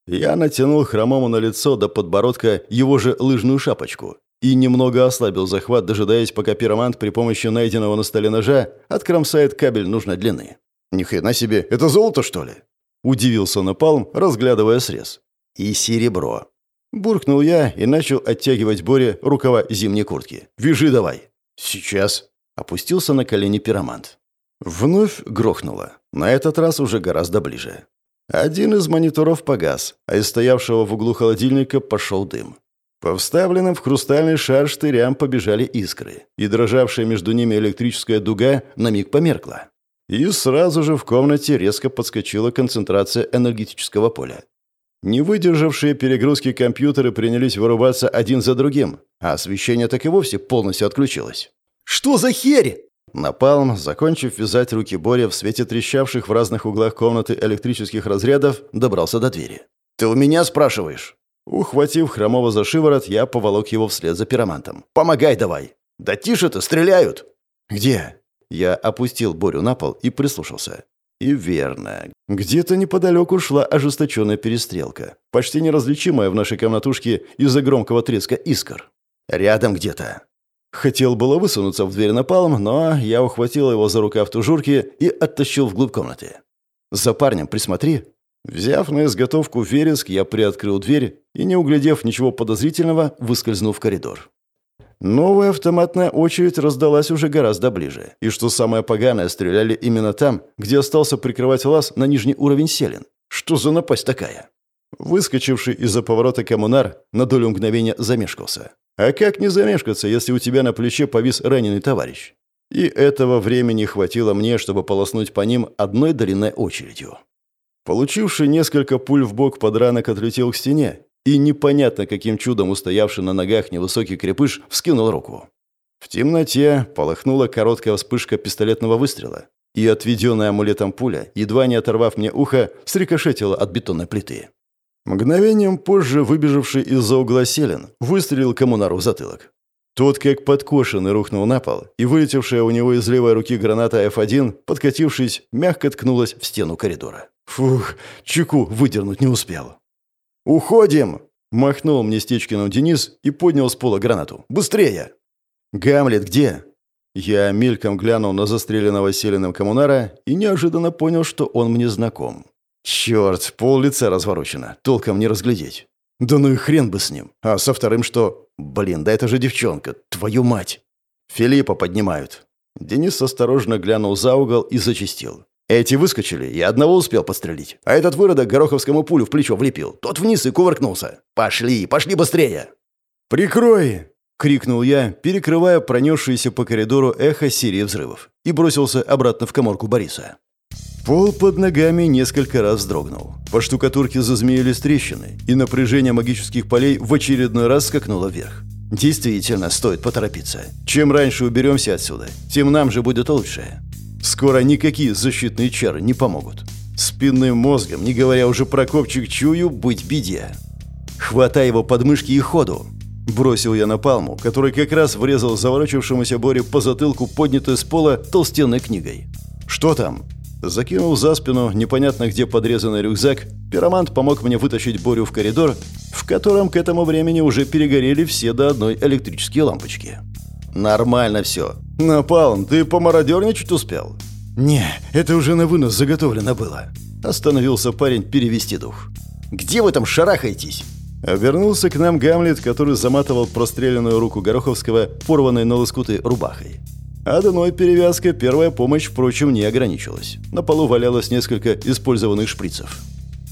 Я натянул хромому на лицо до подбородка его же лыжную шапочку и немного ослабил захват, дожидаясь, пока пиромант при помощи найденного на столе ножа откромсает кабель нужной длины. «Ни хрена себе, это золото, что ли?» Удивился Напалм, разглядывая срез. «И серебро». Буркнул я и начал оттягивать Боре рукава зимней куртки. «Вяжи давай». «Сейчас». Опустился на колени пиромант. Вновь грохнуло. На этот раз уже гораздо ближе. Один из мониторов погас, а из стоявшего в углу холодильника пошел дым. По вставленным в хрустальный шар штырям побежали искры, и дрожавшая между ними электрическая дуга на миг померкла. И сразу же в комнате резко подскочила концентрация энергетического поля. Не выдержавшие перегрузки компьютеры принялись вырубаться один за другим, а освещение так и вовсе полностью отключилось. «Что за херь?» Напалм, закончив вязать руки Боря в свете трещавших в разных углах комнаты электрических разрядов, добрался до двери. «Ты у меня спрашиваешь?» Ухватив Хромова за шиворот, я поволок его вслед за пиромантом. «Помогай давай!» «Да тише ты, стреляют!» «Где?» Я опустил Борю на пол и прислушался. И верно. Где-то неподалеку шла ожесточенная перестрелка, почти неразличимая в нашей комнатушке из-за громкого треска искр. Рядом где-то. Хотел было высунуться в дверь напалм, но я ухватил его за рукав тужурки и оттащил вглубь комнаты. «За парнем присмотри». Взяв на изготовку вереск, я приоткрыл дверь и, не углядев ничего подозрительного, выскользнул в коридор. Новая автоматная очередь раздалась уже гораздо ближе. И что самое поганое, стреляли именно там, где остался прикрывать лаз на нижний уровень селен. Что за напасть такая? Выскочивший из-за поворота коммунар на долю мгновения замешкался. А как не замешкаться, если у тебя на плече повис раненый товарищ? И этого времени хватило мне, чтобы полоснуть по ним одной длинной очередью. Получивший несколько пуль в бок подранок отлетел к стене, и непонятно каким чудом устоявший на ногах невысокий крепыш вскинул руку. В темноте полыхнула короткая вспышка пистолетного выстрела, и отведенная амулетом пуля, едва не оторвав мне ухо, срикошетила от бетонной плиты. Мгновением позже выбежавший из-за угла Селин выстрелил коммунару в затылок. Тот, как подкошенный, рухнул на пол, и вылетевшая у него из левой руки граната F1, подкатившись, мягко ткнулась в стену коридора. Фух, чеку выдернуть не успел. «Уходим!» – махнул мне Стечкиным Денис и поднял с пола гранату. «Быстрее!» «Гамлет где?» Я мельком глянул на застреленного селеным коммунара и неожиданно понял, что он мне знаком. Черт, пол лица разворочено, толком не разглядеть. Да ну и хрен бы с ним. А со вторым что? Блин, да это же девчонка, твою мать. Филиппа поднимают. Денис осторожно глянул за угол и зачистил. Эти выскочили, я одного успел подстрелить. А этот выродок Гороховскому пулю в плечо влепил. Тот вниз и кувыркнулся. Пошли, пошли быстрее. «Прикрой!» — крикнул я, перекрывая пронесшееся по коридору эхо серии взрывов, и бросился обратно в коморку Бориса. Пол под ногами несколько раз вздрогнул. По штукатурке зазмеились трещины, и напряжение магических полей в очередной раз скакнуло вверх. Действительно, стоит поторопиться. Чем раньше уберемся отсюда, тем нам же будет лучше. Скоро никакие защитные чары не помогут. Спинным мозгом, не говоря уже про копчик, чую быть беде. Хватай его подмышки и ходу. Бросил я на палму, который как раз врезал заворочившемуся Боре по затылку поднятой с пола толстенной книгой. «Что там?» Закинул за спину непонятно где подрезанный рюкзак, пиромант помог мне вытащить Борю в коридор, в котором к этому времени уже перегорели все до одной электрические лампочки. «Нормально все. Напалм, ты помародерничать успел?» «Не, это уже на вынос заготовлено было». Остановился парень перевести дух. «Где вы там шарахаетесь?» Вернулся к нам Гамлет, который заматывал простреленную руку Гороховского, порванной на лоскуты рубахой. Одной перевязкой первая помощь, впрочем, не ограничилась. На полу валялось несколько использованных шприцев.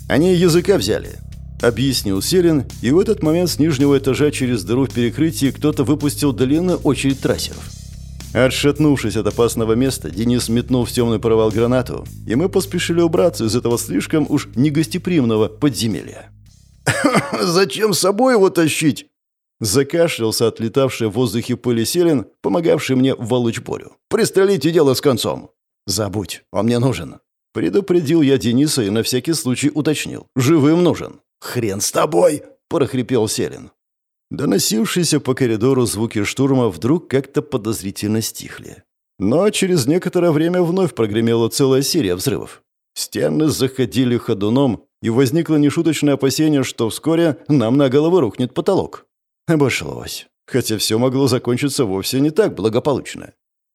«Они языка взяли», — объяснил Селин, и в этот момент с нижнего этажа через дыру в перекрытии кто-то выпустил длинную очередь трассеров. Отшатнувшись от опасного места, Денис метнул в темный провал гранату, и мы поспешили убраться из этого слишком уж негостеприимного подземелья. «Зачем с собой его тащить?» Закашлялся отлетавший в воздухе пыли селен, помогавший мне волочь Борю. «Пристрелите дело с концом!» «Забудь, он мне нужен!» Предупредил я Дениса и на всякий случай уточнил. «Живым нужен!» «Хрен с тобой!» – прохрипел Селин. Доносившиеся по коридору звуки штурма вдруг как-то подозрительно стихли. Но через некоторое время вновь прогремела целая серия взрывов. Стены заходили ходуном, и возникло нешуточное опасение, что вскоре нам на голову рухнет потолок. Обошлось. Хотя все могло закончиться вовсе не так благополучно.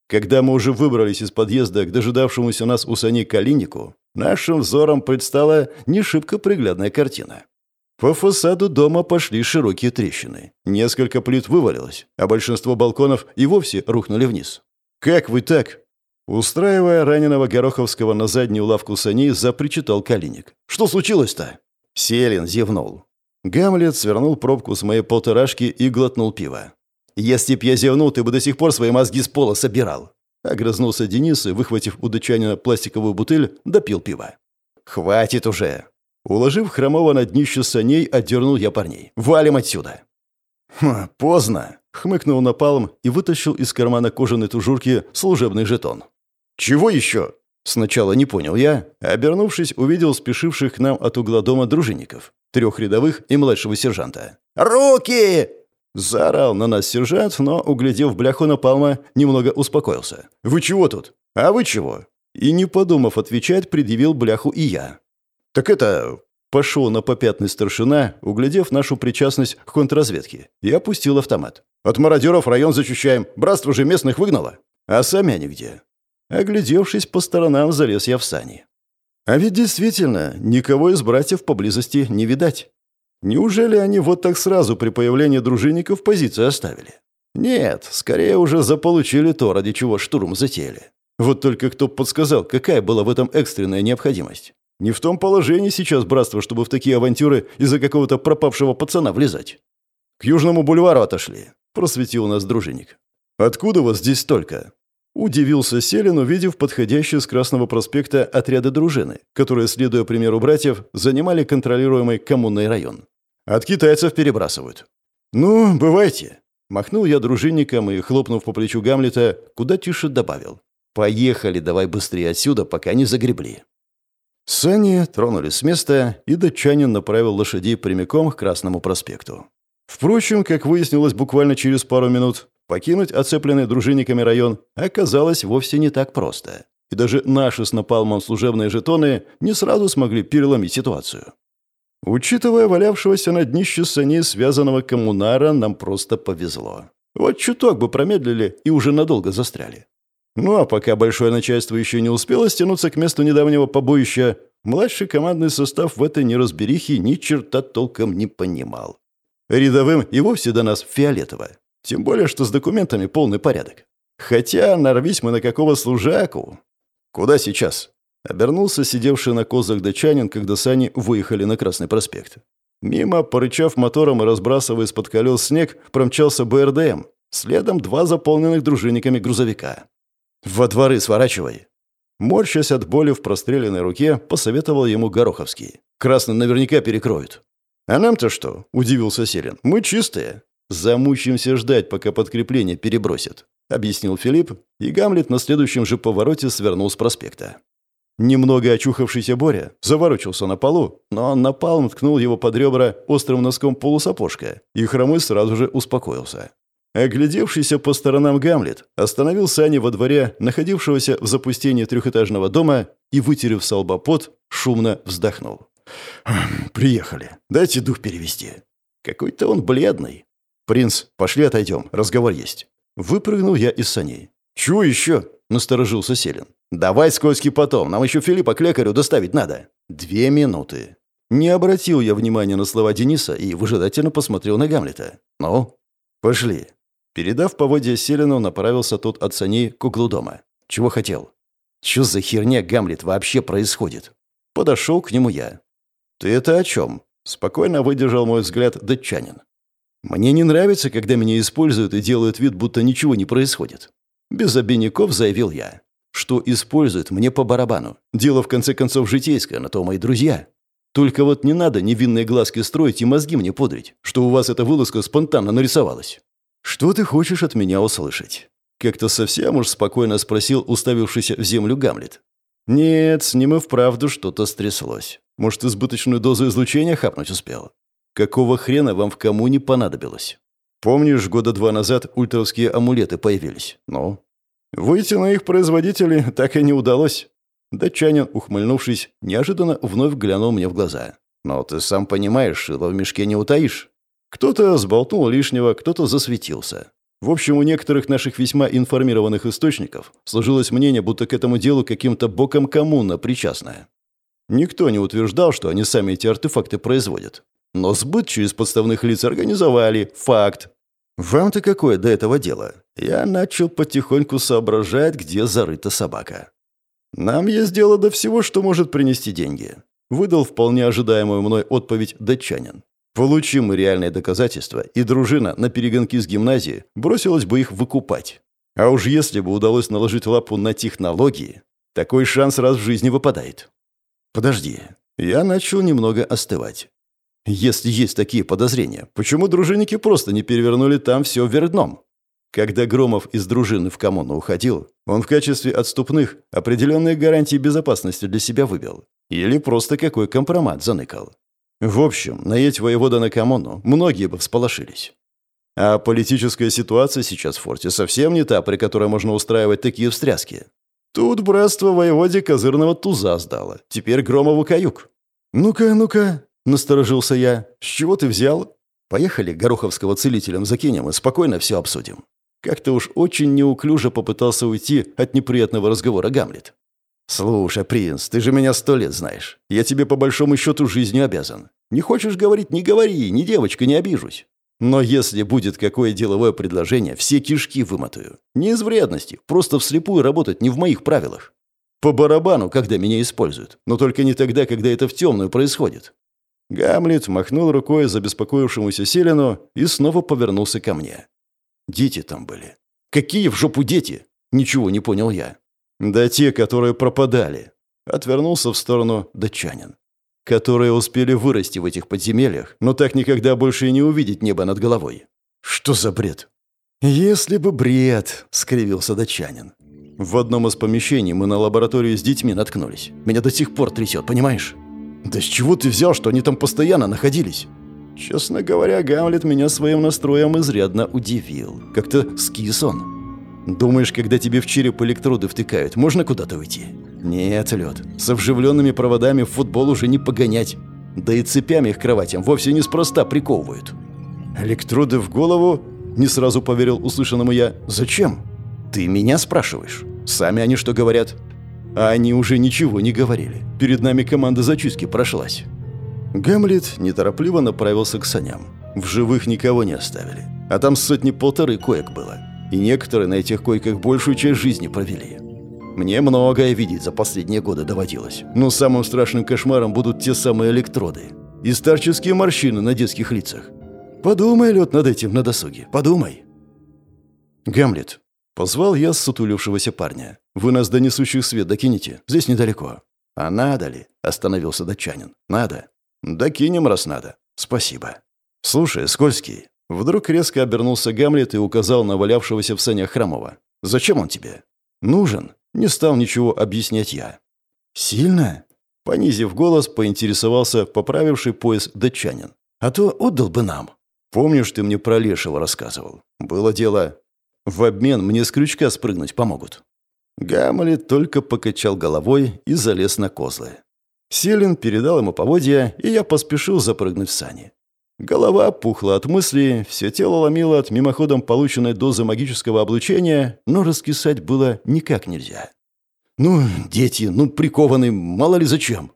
Когда мы уже выбрались из подъезда к дожидавшемуся нас у саней калинику, нашим взором предстала не шибко приглядная картина. По фасаду дома пошли широкие трещины. Несколько плит вывалилось, а большинство балконов и вовсе рухнули вниз. «Как вы так?» Устраивая раненого Гороховского на заднюю лавку саней, запричитал Калиник. «Что случилось-то?» Селин зевнул. Гамлет свернул пробку с моей полторашки и глотнул пиво. «Если б я зевнул, ты бы до сих пор свои мозги с пола собирал!» Огрызнулся Денис и, выхватив у дычанина пластиковую бутыль, допил пиво. «Хватит уже!» Уложив хромого на днище саней, отдернул я парней. «Валим отсюда!» «Хм, поздно!» — хмыкнул Напалм и вытащил из кармана кожаной тужурки служебный жетон. «Чего еще?» Сначала не понял я, обернувшись, увидел спешивших к нам от угла дома дружинников трех рядовых и младшего сержанта. «Руки!» Заорал на нас сержант, но, углядев бляху напалма, немного успокоился. «Вы чего тут? А вы чего?» И, не подумав отвечать, предъявил бляху и я. «Так это...» Пошел на попятный старшина, углядев нашу причастность к контрразведке, и опустил автомат. «От мародеров район зачищаем. Братство же местных выгнало. А сами они где?» Оглядевшись по сторонам, залез я в сани. А ведь действительно, никого из братьев поблизости не видать. Неужели они вот так сразу при появлении дружинников позиции оставили? Нет, скорее уже заполучили то, ради чего штурм затеяли. Вот только кто подсказал, какая была в этом экстренная необходимость? Не в том положении сейчас братство, чтобы в такие авантюры из-за какого-то пропавшего пацана влезать. К Южному бульвару отошли, просветил нас дружинник. Откуда вас здесь столько? Удивился Селин, увидев подходящие с Красного проспекта отряды дружины, которые, следуя примеру братьев, занимали контролируемый коммунный район. От китайцев перебрасывают. «Ну, бывайте», Махнул я дружинникам и, хлопнув по плечу Гамлета, куда тише добавил. «Поехали, давай быстрее отсюда, пока не загребли». Сани тронулись с места, и датчанин направил лошадей прямиком к Красному проспекту. Впрочем, как выяснилось буквально через пару минут, покинуть оцепленный дружинниками район оказалось вовсе не так просто. И даже наши с напалмом служебные жетоны не сразу смогли переломить ситуацию. Учитывая валявшегося на днище сани связанного коммунара, нам просто повезло. Вот чуток бы промедлили и уже надолго застряли. Ну а пока большое начальство еще не успело стянуться к месту недавнего побоища, младший командный состав в этой неразберихе ни черта толком не понимал. Рядовым и вовсе до нас фиолетово. Тем более, что с документами полный порядок. Хотя нарвись мы на какого служаку. Куда сейчас? Обернулся сидевший на козах дачанин, когда сани выехали на Красный проспект. Мимо, порычав мотором и разбрасывая из-под колес снег, промчался БРДМ. Следом два заполненных дружинниками грузовика. «Во дворы сворачивай!» Морщась от боли в простреленной руке, посоветовал ему Гороховский. «Красный наверняка перекроют». «А нам-то что?» – удивился Селин. «Мы чистые. Замучимся ждать, пока подкрепление перебросят», – объяснил Филипп, и Гамлет на следующем же повороте свернул с проспекта. Немного очухавшийся Боря заворочился на полу, но напалм ткнул его под ребра острым носком полусапожка, и хромой сразу же успокоился. Оглядевшийся по сторонам Гамлет остановил сани во дворе, находившегося в запустении трехэтажного дома, и, вытерев с шумно вздохнул. «Хм, «Приехали. Дайте дух перевести. Какой-то он бледный. Принц, пошли отойдем, разговор есть». Выпрыгнул я из саней. «Чего еще?» – насторожился Селин. «Давай скользкий потом, нам еще Филиппа к лекарю доставить надо». «Две минуты». Не обратил я внимания на слова Дениса и выжидательно посмотрел на Гамлета. «Ну, пошли». Передав поводья Селину, направился тот от саней к углу дома. «Чего хотел?» «Чё за херня, Гамлет, вообще происходит?» Подошел к нему я. «Ты это о чем?» Спокойно выдержал мой взгляд датчанин. «Мне не нравится, когда меня используют и делают вид, будто ничего не происходит». Без обиняков заявил я. Что используют, мне по барабану. Дело, в конце концов, житейское, на то мои друзья. Только вот не надо невинные глазки строить и мозги мне подрить, что у вас эта вылазка спонтанно нарисовалась. Что ты хочешь от меня услышать? Как-то совсем уж спокойно спросил уставившийся в землю Гамлет. Нет, с ним и вправду что-то стряслось. Может, избыточную дозу излучения хапнуть успел? Какого хрена вам в кому не понадобилось? Помнишь, года два назад ультровские амулеты появились? Ну, Выйти на их производителей так и не удалось. Датчанин, ухмыльнувшись, неожиданно вновь глянул мне в глаза. «Но ты сам понимаешь, шило в мешке не утаишь. Кто-то сболтнул лишнего, кто-то засветился. В общем, у некоторых наших весьма информированных источников сложилось мнение, будто к этому делу каким-то боком коммуна причастная. Никто не утверждал, что они сами эти артефакты производят. Но сбыт через подставных лиц организовали. Факт. «Вам-то какое до этого дело?» Я начал потихоньку соображать, где зарыта собака. «Нам есть дело до всего, что может принести деньги», — выдал вполне ожидаемую мной отповедь датчанин. «Получим мы реальные доказательства, и дружина на перегонки с гимназии бросилась бы их выкупать. А уж если бы удалось наложить лапу на технологии, такой шанс раз в жизни выпадает». «Подожди». Я начал немного остывать. Если есть такие подозрения, почему дружинники просто не перевернули там все вверх дном? Когда Громов из дружины в коммуну уходил, он в качестве отступных определенные гарантии безопасности для себя выбил. Или просто какой компромат заныкал. В общем, наедь воевода на коммуну, многие бы всполошились. А политическая ситуация сейчас в форте совсем не та, при которой можно устраивать такие встряски. Тут братство воеводе козырного туза сдало. Теперь Громову каюк. «Ну-ка, ну-ка», — насторожился я. «С чего ты взял?» «Поехали, Гороховского целителем закинем и спокойно все обсудим». Как-то уж очень неуклюже попытался уйти от неприятного разговора Гамлет. «Слушай, принц, ты же меня сто лет знаешь. Я тебе по большому счету жизнью обязан. Не хочешь говорить – не говори, ни девочка, не обижусь. Но если будет какое деловое предложение, все кишки вымотаю. Не из вредности, просто вслепую работать не в моих правилах. По барабану, когда меня используют, но только не тогда, когда это в темную происходит. Гамлет махнул рукой за беспокоившемуся Селину и снова повернулся ко мне. Дети там были. Какие в жопу дети? Ничего не понял я. Да те, которые пропадали. Отвернулся в сторону датчанин. Которые успели вырасти в этих подземельях, но так никогда больше и не увидеть небо над головой. Что за бред? «Если бы бред», — скривился датчанин. В одном из помещений мы на лабораторию с детьми наткнулись. Меня до сих пор трясет, понимаешь? Да с чего ты взял, что они там постоянно находились? Честно говоря, Гамлет меня своим настроем изрядно удивил. Как-то скис он. Думаешь, когда тебе в череп электроды втыкают, можно куда-то уйти? Нет, Лед, со вживленными проводами в футбол уже не погонять. Да и цепями их кроватям вовсе неспроста приковывают. Электроды в голову? Не сразу поверил услышанному я. Зачем? Ты меня спрашиваешь? Сами они что говорят? А они уже ничего не говорили. Перед нами команда зачистки прошлась. Гамлет неторопливо направился к саням. В живых никого не оставили. А там сотни-полторы коек было. И некоторые на этих койках большую часть жизни провели. Мне многое видеть за последние годы доводилось. Но самым страшным кошмаром будут те самые электроды. И старческие морщины на детских лицах. Подумай, Лед, над этим на досуге. Подумай. Гамлет, Позвал я сутулившегося парня. «Вы нас до несущих свет докинете? Здесь недалеко». «А надо ли?» – остановился датчанин. «Надо». «Докинем, раз надо». «Спасибо». «Слушай, Скользкий». Вдруг резко обернулся Гамлет и указал на валявшегося в санях Хромова. «Зачем он тебе?» «Нужен». Не стал ничего объяснять я. «Сильно?» Понизив голос, поинтересовался поправивший пояс датчанин. «А то отдал бы нам». «Помнишь, ты мне про Лешего рассказывал? Было дело, в обмен мне с крючка спрыгнуть помогут». Гамлет только покачал головой и залез на козлы. Селин передал ему поводья, и я поспешил запрыгнуть в сани. Голова пухла от мыслей, все тело ломило от мимоходом полученной дозы магического облучения, но раскисать было никак нельзя. «Ну, дети, ну, прикованы, мало ли зачем».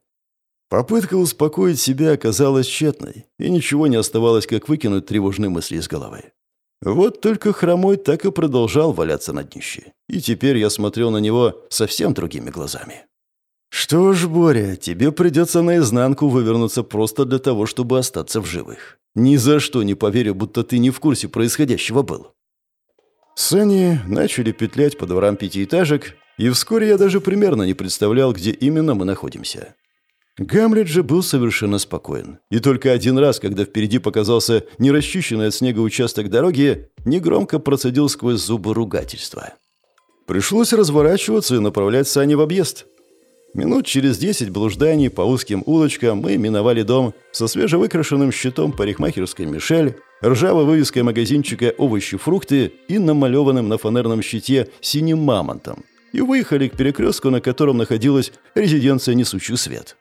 Попытка успокоить себя оказалась тщетной, и ничего не оставалось, как выкинуть тревожные мысли из головы. Вот только хромой так и продолжал валяться на днище. И теперь я смотрел на него совсем другими глазами. «Что ж, Боря, тебе придется наизнанку вывернуться просто для того, чтобы остаться в живых. Ни за что не поверю, будто ты не в курсе происходящего был». Сани начали петлять по дворам пятиэтажек, и вскоре я даже примерно не представлял, где именно мы находимся. Гамлет же был совершенно спокоен. И только один раз, когда впереди показался нерасчищенный от снега участок дороги, негромко процедил сквозь зубы ругательства. Пришлось разворачиваться и направлять сани в объезд. Минут через десять блужданий по узким улочкам мы миновали дом со свежевыкрашенным щитом парикмахерской «Мишель», ржавой вывеской магазинчика «Овощи-фрукты» и намалеванным на фанерном щите синим мамонтом и выехали к перекрестку, на котором находилась резиденция «Несущий свет».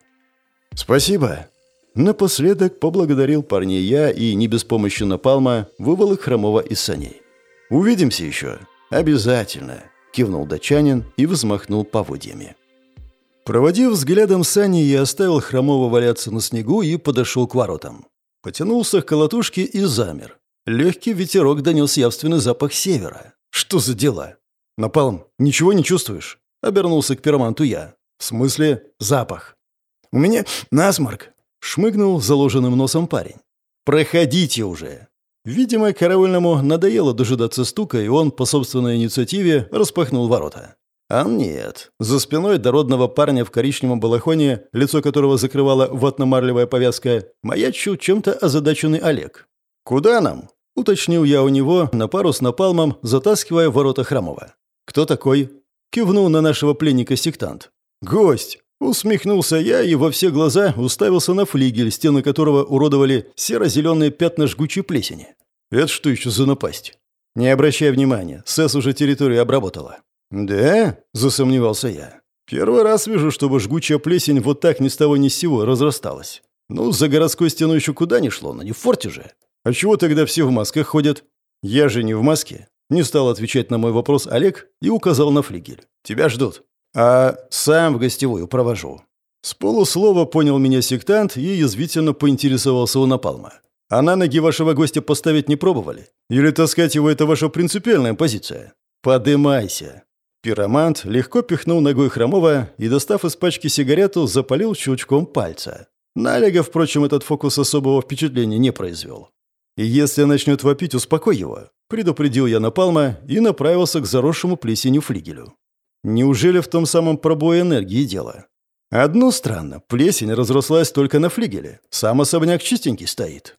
«Спасибо». Напоследок поблагодарил парней я и, не без помощи Напалма, выволок Хромова из саней. «Увидимся еще?» «Обязательно», — кивнул датчанин и взмахнул поводьями. Проводив взглядом сани, я оставил Хромова валяться на снегу и подошел к воротам. Потянулся к колотушке и замер. Легкий ветерок донес явственный запах севера. «Что за дела?» «Напалм, ничего не чувствуешь?» Обернулся к пироманту я. «В смысле запах?» «У меня насморк», — шмыгнул заложенным носом парень. «Проходите уже». Видимо, караульному надоело дожидаться стука, и он, по собственной инициативе, распахнул ворота. А нет. За спиной дородного парня в коричневом балахоне, лицо которого закрывала ватно-марлевая повязка, маячил чем-то озадаченный Олег. «Куда нам?» — уточнил я у него на пару с напалмом, затаскивая ворота Хромова. «Кто такой?» — кивнул на нашего пленника сектант. «Гость!» Усмехнулся я и во все глаза уставился на флигель, стены которого уродовали серо-зеленые пятна жгучей плесени. Это что еще за напасть? Не обращай внимания, СЭС уже территорию обработала. Да? Засомневался я. Первый раз вижу, чтобы жгучая плесень вот так ни с того ни с сего разрасталась. Ну, за городской стеной еще куда ни шло, но не в форте же. А чего тогда все в масках ходят? Я же не в маске. Не стал отвечать на мой вопрос Олег и указал на флигель. Тебя ждут. А сам в гостевую провожу». С полуслова понял меня сектант и язвительно поинтересовался у Напалма. «А на ноги вашего гостя поставить не пробовали? Или таскать его – это ваша принципиальная позиция? Подымайся!» Пиромант легко пихнул ногой Хромова и, достав из пачки сигарету, запалил щелчком пальца. На Олега, впрочем, этот фокус особого впечатления не произвел. Если начнет вопить, успокой его. Предупредил я Напалма и направился к заросшему плесенью флигелю. Неужели в том самом пробое энергии дело? Одно странно, плесень разрослась только на флигеле. Сам особняк чистенький стоит.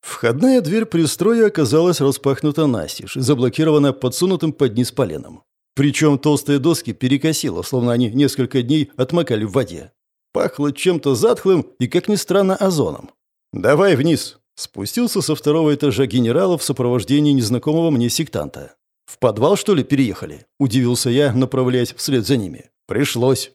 Входная дверь пристроя оказалась распахнута настежь заблокирована подсунутым под низ поленом. Причем толстые доски перекосило, словно они несколько дней отмокали в воде. Пахло чем-то затхлым и, как ни странно, озоном. «Давай вниз!» Спустился со второго этажа генерала в сопровождении незнакомого мне сектанта. «В подвал, что ли, переехали?» – удивился я, направляясь вслед за ними. «Пришлось».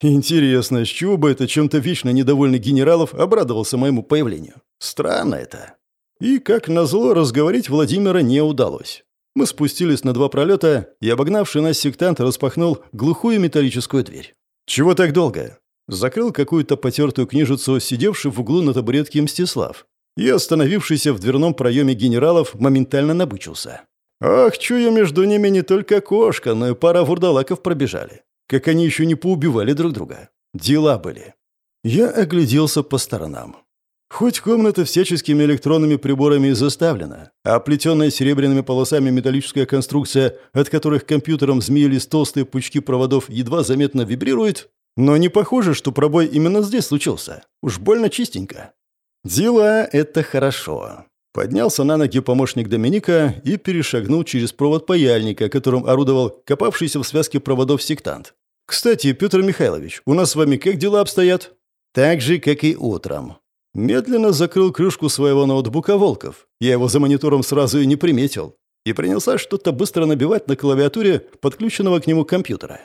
Интересно, с чего бы это чем-то вечно недовольный генералов обрадовался моему появлению? Странно это. И, как назло, разговорить Владимира не удалось. Мы спустились на два пролета, и обогнавший нас сектант распахнул глухую металлическую дверь. «Чего так долго?» Закрыл какую-то потертую книжицу, сидевший в углу на табуретке Мстислав. И, остановившийся в дверном проеме генералов, моментально набычился. Ах, чую, между ними не только кошка, но и пара вурдалаков пробежали. Как они еще не поубивали друг друга. Дела были. Я огляделся по сторонам. Хоть комната всяческими электронными приборами заставлена, а оплетенная серебряными полосами металлическая конструкция, от которых компьютером змеились толстые пучки проводов, едва заметно вибрирует, но не похоже, что пробой именно здесь случился. Уж больно чистенько. Дела — это хорошо. Поднялся на ноги помощник Доминика и перешагнул через провод паяльника, которым орудовал копавшийся в связке проводов сектант. «Кстати, Петр Михайлович, у нас с вами как дела обстоят?» «Так же, как и утром», Медленно закрыл крышку своего ноутбука Волков. Я его за монитором сразу и не приметил. И принялся что-то быстро набивать на клавиатуре подключенного к нему компьютера.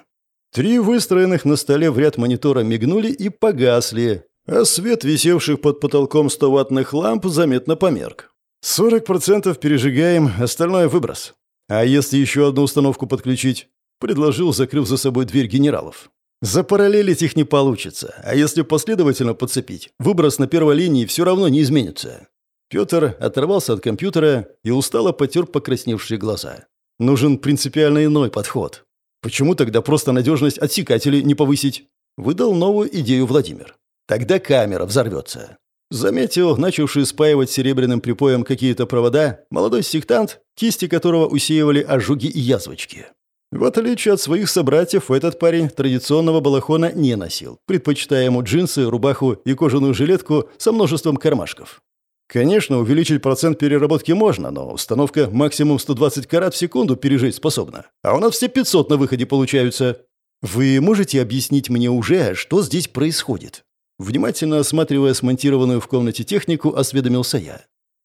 Три выстроенных на столе в ряд монитора мигнули и погасли, а свет висевших под потолком 100-ваттных ламп заметно померк. 40% пережигаем, остальное выброс. А если еще одну установку подключить? Предложил, закрыв за собой дверь генералов. Запараллелить их не получится, а если последовательно подцепить, выброс на первой линии все равно не изменится. Петр оторвался от компьютера и устало потер покрасневшие глаза. Нужен принципиально иной подход. Почему тогда просто надежность отсекателей не повысить? Выдал новую идею Владимир. Тогда камера взорвется. Заметил, начавший спаивать серебряным припоем какие-то провода, молодой сектант, кисти которого усеивали ожоги и язвочки. В отличие от своих собратьев, этот парень традиционного балахона не носил, предпочитая ему джинсы, рубаху и кожаную жилетку со множеством кармашков. Конечно, увеличить процент переработки можно, но установка максимум 120 карат в секунду пережить способна. А у нас все 500 на выходе получаются. Вы можете объяснить мне уже, что здесь происходит? Внимательно осматривая смонтированную в комнате технику, осведомился я.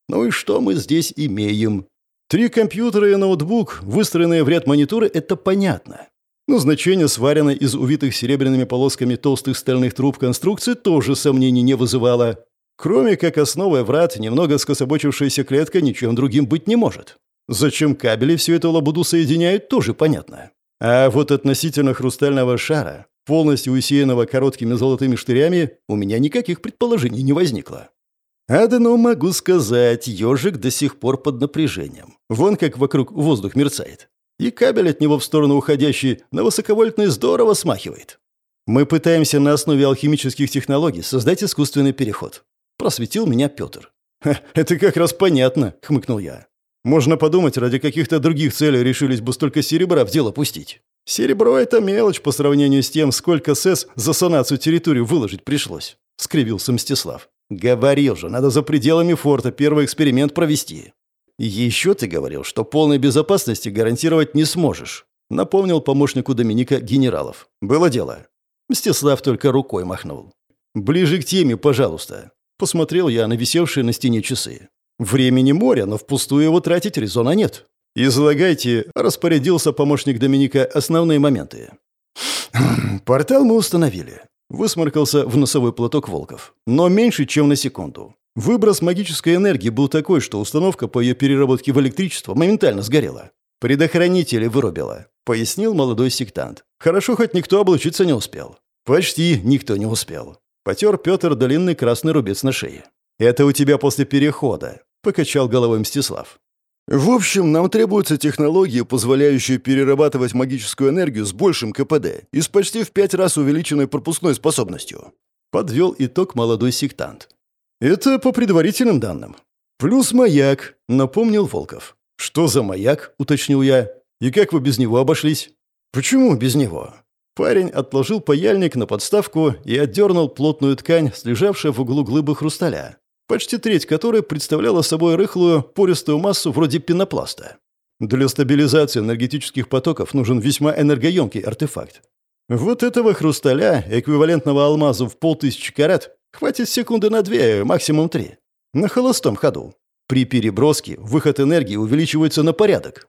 Ну и что мы здесь имеем? Три компьютера и ноутбук, выстроенные в ряд мониторы, это понятно. Но значение сваренной из увитых серебряными полосками толстых стальных труб конструкции тоже сомнений не вызывало. Кроме как основой врат, немного скособочившаяся клетка ничем другим быть не может. Зачем кабели всю эту лабуду соединяют, тоже понятно. А вот относительно хрустального шара, полностью усеянного короткими золотыми штырями, у меня никаких предположений не возникло. Одно могу сказать, ежик до сих пор под напряжением. Вон как вокруг воздух мерцает. И кабель от него в сторону уходящий на высоковольтный здорово смахивает. Мы пытаемся на основе алхимических технологий создать искусственный переход. Просветил меня Петр. «Это как раз понятно», — хмыкнул я. «Можно подумать, ради каких-то других целей решились бы столько серебра в дело пустить. Серебро — это мелочь по сравнению с тем, сколько СЭС за санацию территорию выложить пришлось», — скривился Мстислав. «Говорил же, надо за пределами форта первый эксперимент провести». «Еще ты говорил, что полной безопасности гарантировать не сможешь», напомнил помощнику Доминика генералов. «Было дело». Мстислав только рукой махнул. «Ближе к теме, пожалуйста». Посмотрел я на висевшие на стене часы. «Времени море, но впустую его тратить резона нет». «Излагайте», — распорядился помощник Доминика, основные моменты. «Портал мы установили. Высморкался в носовой платок Волков. Но меньше, чем на секунду. Выброс магической энергии был такой, что установка по ее переработке в электричество моментально сгорела. «Предохранители вырубила», — пояснил молодой сектант. «Хорошо, хоть никто облучиться не успел». «Почти никто не успел». Потер Петр длинный красный рубец на шее. «Это у тебя после перехода», — покачал головой Мстислав. В общем, нам требуются технологии, позволяющие перерабатывать магическую энергию с большим КПД и с почти в пять раз увеличенной пропускной способностью. Подвел итог молодой сектант. Это по предварительным данным. «Плюс маяк», — напомнил Волков. «Что за маяк?» — уточнил я. «И как вы без него обошлись?» «Почему без него?» Парень отложил паяльник на подставку и отдернул плотную ткань, слежавшую в углу глыбы хрусталя, почти треть которой представляла собой рыхлую, пористую массу вроде пенопласта. Для стабилизации энергетических потоков нужен весьма энергоемкий артефакт. Вот этого хрусталя, эквивалентного алмазу в полтысячи карат, хватит секунды на две, максимум три. На холостом ходу. При переброске выход энергии увеличивается на порядок.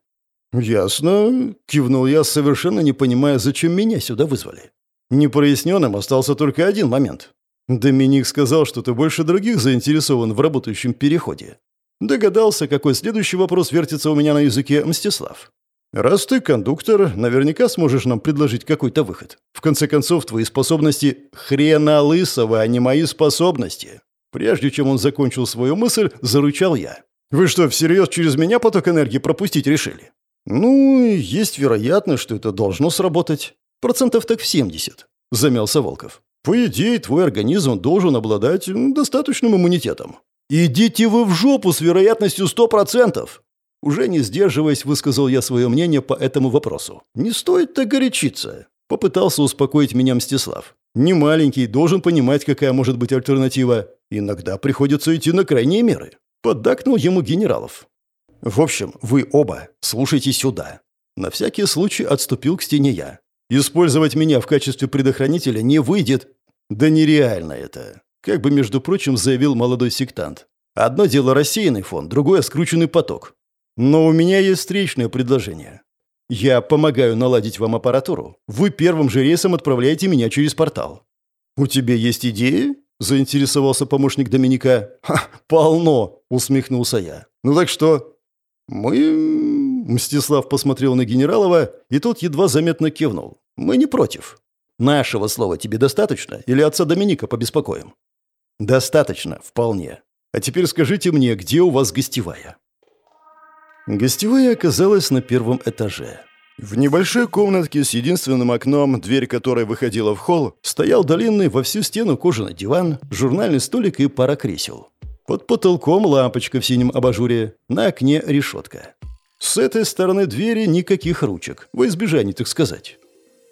«Ясно», — кивнул я, совершенно не понимая, зачем меня сюда вызвали. Непроясненным остался только один момент. Доминик сказал, что ты больше других заинтересован в работающем переходе. Догадался, какой следующий вопрос вертится у меня на языке Мстислав. «Раз ты кондуктор, наверняка сможешь нам предложить какой-то выход. В конце концов, твои способности — хрена лысого, а не мои способности». Прежде чем он закончил свою мысль, зарычал я. «Вы что, всерьез через меня поток энергии пропустить решили?» «Ну, есть вероятность, что это должно сработать. Процентов так в 70», — замялся Волков. «По идее, твой организм должен обладать достаточным иммунитетом». «Идите вы в жопу с вероятностью 100%!» Уже не сдерживаясь, высказал я свое мнение по этому вопросу. «Не стоит так горячиться», — попытался успокоить меня Мстислав. «Не маленький, должен понимать, какая может быть альтернатива. Иногда приходится идти на крайние меры». Поддакнул ему генералов. «В общем, вы оба слушайте сюда». На всякий случай отступил к стене я. «Использовать меня в качестве предохранителя не выйдет». «Да нереально это», как бы, между прочим, заявил молодой сектант. «Одно дело рассеянный фон, другое — скрученный поток. Но у меня есть встречное предложение. Я помогаю наладить вам аппаратуру. Вы первым же рейсом отправляете меня через портал». «У тебя есть идеи?» – заинтересовался помощник Доминика. «Ха, полно!» – усмехнулся я. «Ну так что, «Мы...» Мстислав посмотрел на Генералова, и тот едва заметно кивнул. «Мы не против. Нашего слова тебе достаточно? Или отца Доминика побеспокоим?» «Достаточно, вполне. А теперь скажите мне, где у вас гостевая?» Гостевая оказалась на первом этаже. В небольшой комнатке с единственным окном, дверь которой выходила в холл, стоял длинный во всю стену кожаный диван, журнальный столик и пара кресел. Под потолком лампочка в синем абажуре, на окне решетка. С этой стороны двери никаких ручек, во избежание, так сказать.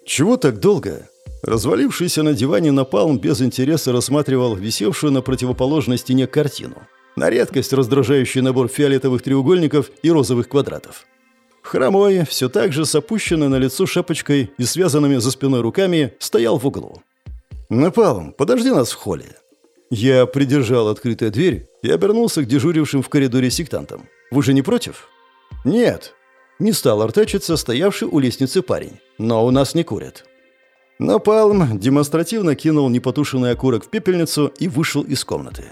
Чего так долго? Развалившийся на диване напалм без интереса рассматривал висевшую на противоположной стене картину. На редкость раздражающий набор фиолетовых треугольников и розовых квадратов. Хромой, все так же с опущенной на лицо шапочкой и связанными за спиной руками, стоял в углу. «Напалм, подожди нас в холле», я придержал открытую дверь и обернулся к дежурившим в коридоре сектантам. «Вы же не против?» «Нет». Не стал артачиться стоявший у лестницы парень. «Но у нас не курят». Но Палм демонстративно кинул непотушенный окурок в пепельницу и вышел из комнаты.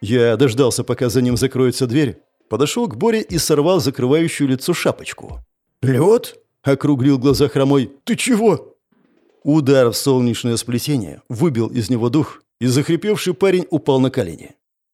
Я дождался, пока за ним закроется дверь, подошел к Боре и сорвал закрывающую лицо шапочку. «Лед?» — округлил глаза хромой. «Ты чего?» Удар в солнечное сплетение выбил из него дух, и захрипевший парень упал на колени.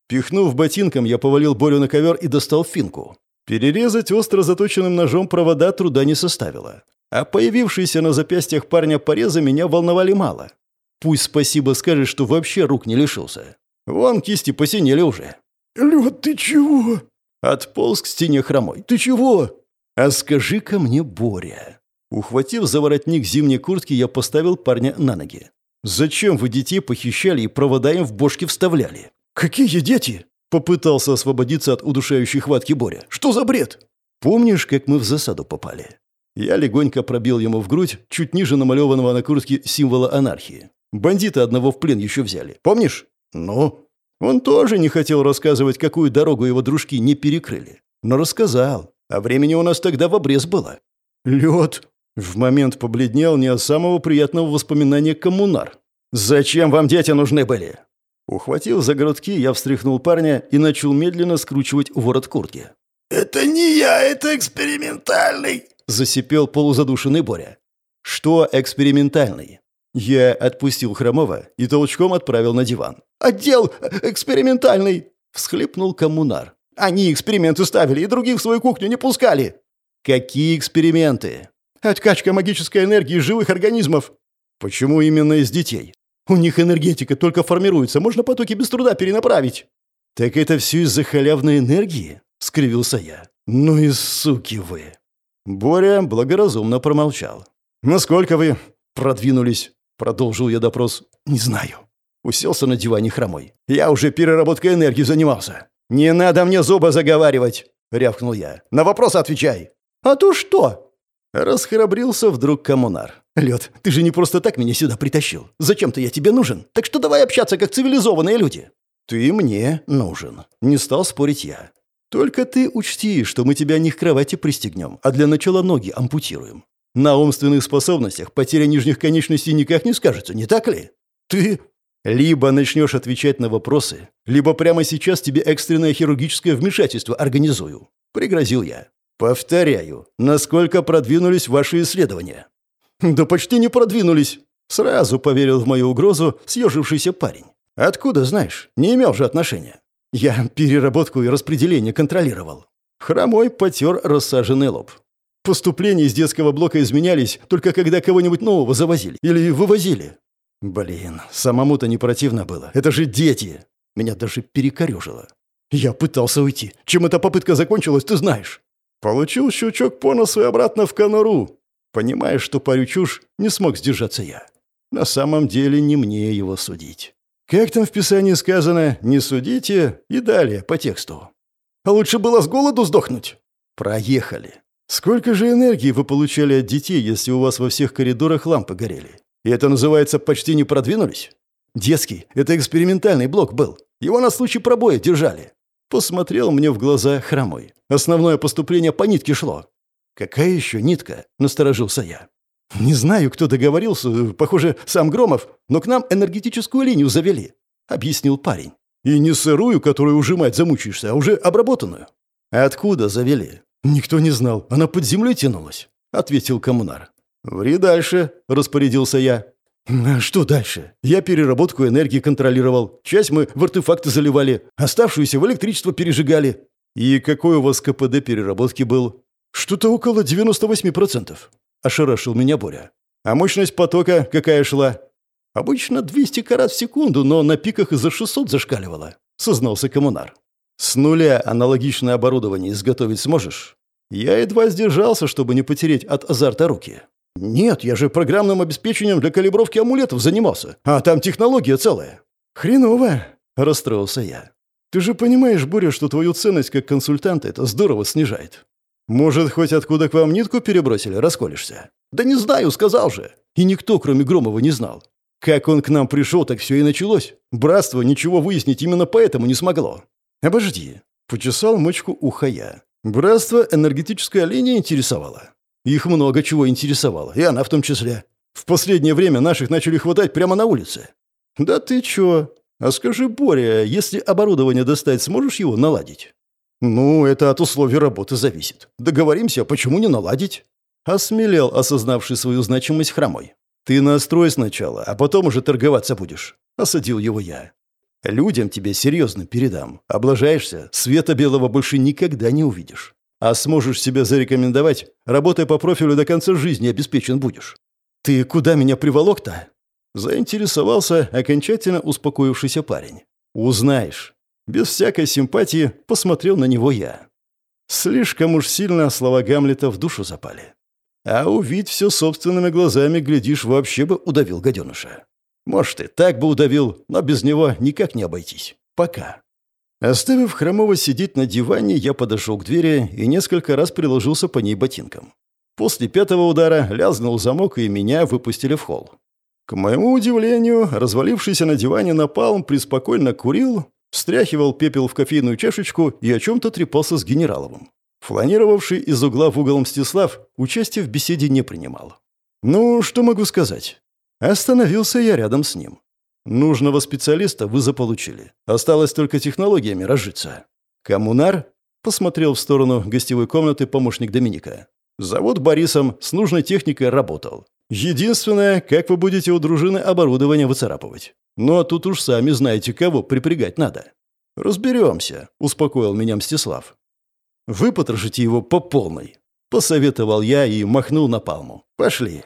Пихнув ботинком, я повалил Борю на ковер и достал финку. Перерезать остро заточенным ножом провода труда не составило. А появившиеся на запястьях парня порезы меня волновали мало. Пусть спасибо скажет, что вообще рук не лишился. Вон кисти посинели уже. «Лёд, ты чего?» Отполз к стене хромой. «Ты чего?» «А скажи-ка мне, Боря». Ухватив за воротник зимней куртки, я поставил парня на ноги. Зачем вы детей похищали и провода им в бошки вставляли? Какие дети? Попытался освободиться от удушающей хватки Боря. Что за бред? Помнишь, как мы в засаду попали? Я легонько пробил ему в грудь, чуть ниже намалеванного на куртке символа анархии. Бандита одного в плен еще взяли. Помнишь? Ну? Он тоже не хотел рассказывать, какую дорогу его дружки не перекрыли. Но рассказал. А времени у нас тогда в обрез было. Лед, в момент побледнел не от самого приятного воспоминания коммунар. «Зачем вам дети нужны были?» Ухватив за грудки, я встряхнул парня и начал медленно скручивать ворот куртки. «Это не я, это экспериментальный!» – засипел полузадушенный Боря. «Что экспериментальный?» Я отпустил Хромова и толчком отправил на диван. «Отдел экспериментальный!» – всхлипнул коммунар. «Они эксперименты ставили и других в свою кухню не пускали!» «Какие эксперименты?» Откачка магической энергии живых организмов. Почему именно из детей? У них энергетика только формируется, можно потоки без труда перенаправить. «Так это все из-за халявной энергии?» — скривился я. «Ну и суки вы!» Боря благоразумно промолчал. «Насколько вы продвинулись?» — продолжил я допрос. «Не знаю». Уселся на диване хромой. «Я уже переработкой энергии занимался». «Не надо мне зубы заговаривать!» — рявкнул я. «На вопрос отвечай!» «А то что?» Расхрабрился вдруг коммунар. «Лед, ты же не просто так меня сюда притащил. Зачем-то я тебе нужен. Так что давай общаться, как цивилизованные люди». «Ты мне нужен», — не стал спорить я. «Только ты учти, что мы тебя не к кровати пристегнем, а для начала ноги ампутируем. На умственных способностях потеря нижних конечностей никак не скажется, не так ли? Ты либо начнешь отвечать на вопросы, либо прямо сейчас тебе экстренное хирургическое вмешательство организую», — пригрозил я. «Повторяю, насколько продвинулись ваши исследования?» «Да почти не продвинулись», — сразу поверил в мою угрозу съежившийся парень. «Откуда знаешь? Не имел же отношения». «Я переработку и распределение контролировал». Хромой потер рассаженный лоб. Поступления из детского блока изменялись только когда кого-нибудь нового завозили или вывозили. Блин, самому-то не противно было. Это же дети. Меня даже перекорежило. Я пытался уйти. Чем эта попытка закончилась, ты знаешь. Получил щучок по носу и обратно в конуру. Понимая, что парю чушь, не смог сдержаться я. На самом деле не мне его судить. Как там в Писании сказано, не судите и далее по тексту. А лучше было с голоду сдохнуть. Проехали. Сколько же энергии вы получали от детей, если у вас во всех коридорах лампы горели? И это называется «почти не продвинулись»? Детский, это экспериментальный блок был. Его на случай пробоя держали. Посмотрел мне в глаза хромой. Основное поступление по нитке шло. «Какая еще нитка?» – насторожился я. «Не знаю, кто договорился, похоже, сам Громов, но к нам энергетическую линию завели», – объяснил парень. «И не сырую, которую ужимать замучаешься, а уже обработанную». «Откуда завели?» «Никто не знал, она под землей тянулась», – ответил коммунар. «Ври дальше», – распорядился я. «А что дальше? Я переработку энергии контролировал. Часть мы в артефакты заливали, оставшуюся в электричество пережигали». «И какой у вас КПД переработки был?» «Что-то около 98%. Ошарашил меня Боря. «А мощность потока какая шла?» «Обычно 200 карат в секунду, но на пиках за 600 зашкаливало», — сознался коммунар. «С нуля аналогичное оборудование изготовить сможешь?» Я едва сдержался, чтобы не потереть от азарта руки. «Нет, я же программным обеспечением для калибровки амулетов занимался, а там технология целая». «Хреново», — расстроился я. «Ты же понимаешь, Боря, что твою ценность как консультанта это здорово снижает. Может, хоть откуда к вам нитку перебросили, расколешься?» «Да не знаю, сказал же». И никто, кроме Громова, не знал. Как он к нам пришел, так все и началось. Братство ничего выяснить именно поэтому не смогло. «Обожди», — почесал мочку уха я. «Братство энергетическая линия интересовала. Их много чего интересовало, и она в том числе. В последнее время наших начали хватать прямо на улице. Да ты чё? А скажи, Боря, если оборудование достать, сможешь его наладить? Ну, это от условий работы зависит. Договоримся, почему не наладить? Осмелел, осознавший свою значимость хромой. Ты настрой сначала, а потом уже торговаться будешь. Осадил его я. Людям тебе серьезно передам. Облажаешься, света белого больше никогда не увидишь. А сможешь себя зарекомендовать, работая по профилю до конца жизни обеспечен будешь. Ты куда меня приволок-то? Заинтересовался окончательно успокоившийся парень. Узнаешь. Без всякой симпатии посмотрел на него я. Слишком уж сильно слова Гамлета в душу запали. А увидеть все собственными глазами, глядишь, вообще бы удавил гаденыша. Может, и так бы удавил, но без него никак не обойтись. Пока. Оставив Хромова сидеть на диване, я подошел к двери и несколько раз приложился по ней ботинком. После пятого удара лязнул замок, и меня выпустили в холл. К моему удивлению, развалившийся на диване напалм преспокойно курил, встряхивал пепел в кофейную чашечку и о чем-то трепался с генераловым. Фланировавший из угла в угол Мстислав участие в беседе не принимал. Ну, что могу сказать? Остановился я рядом с ним. Нужного специалиста вы заполучили. Осталось только технологиями разжиться. Коммунар посмотрел в сторону гостевой комнаты помощник Доминика. Завод Борисом с нужной техникой работал. Единственное, как вы будете у дружины оборудование выцарапывать. Ну а тут уж сами знаете, кого припрягать надо. Разберемся, успокоил меня Мстислав. Вы потрошите его по полной. Посоветовал я и махнул на палму. Пошли.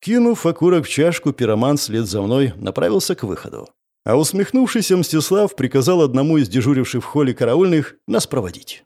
Кинув окурок в чашку, пироман вслед за мной направился к выходу. А усмехнувшийся Мстислав приказал одному из дежуривших в холле караульных нас проводить.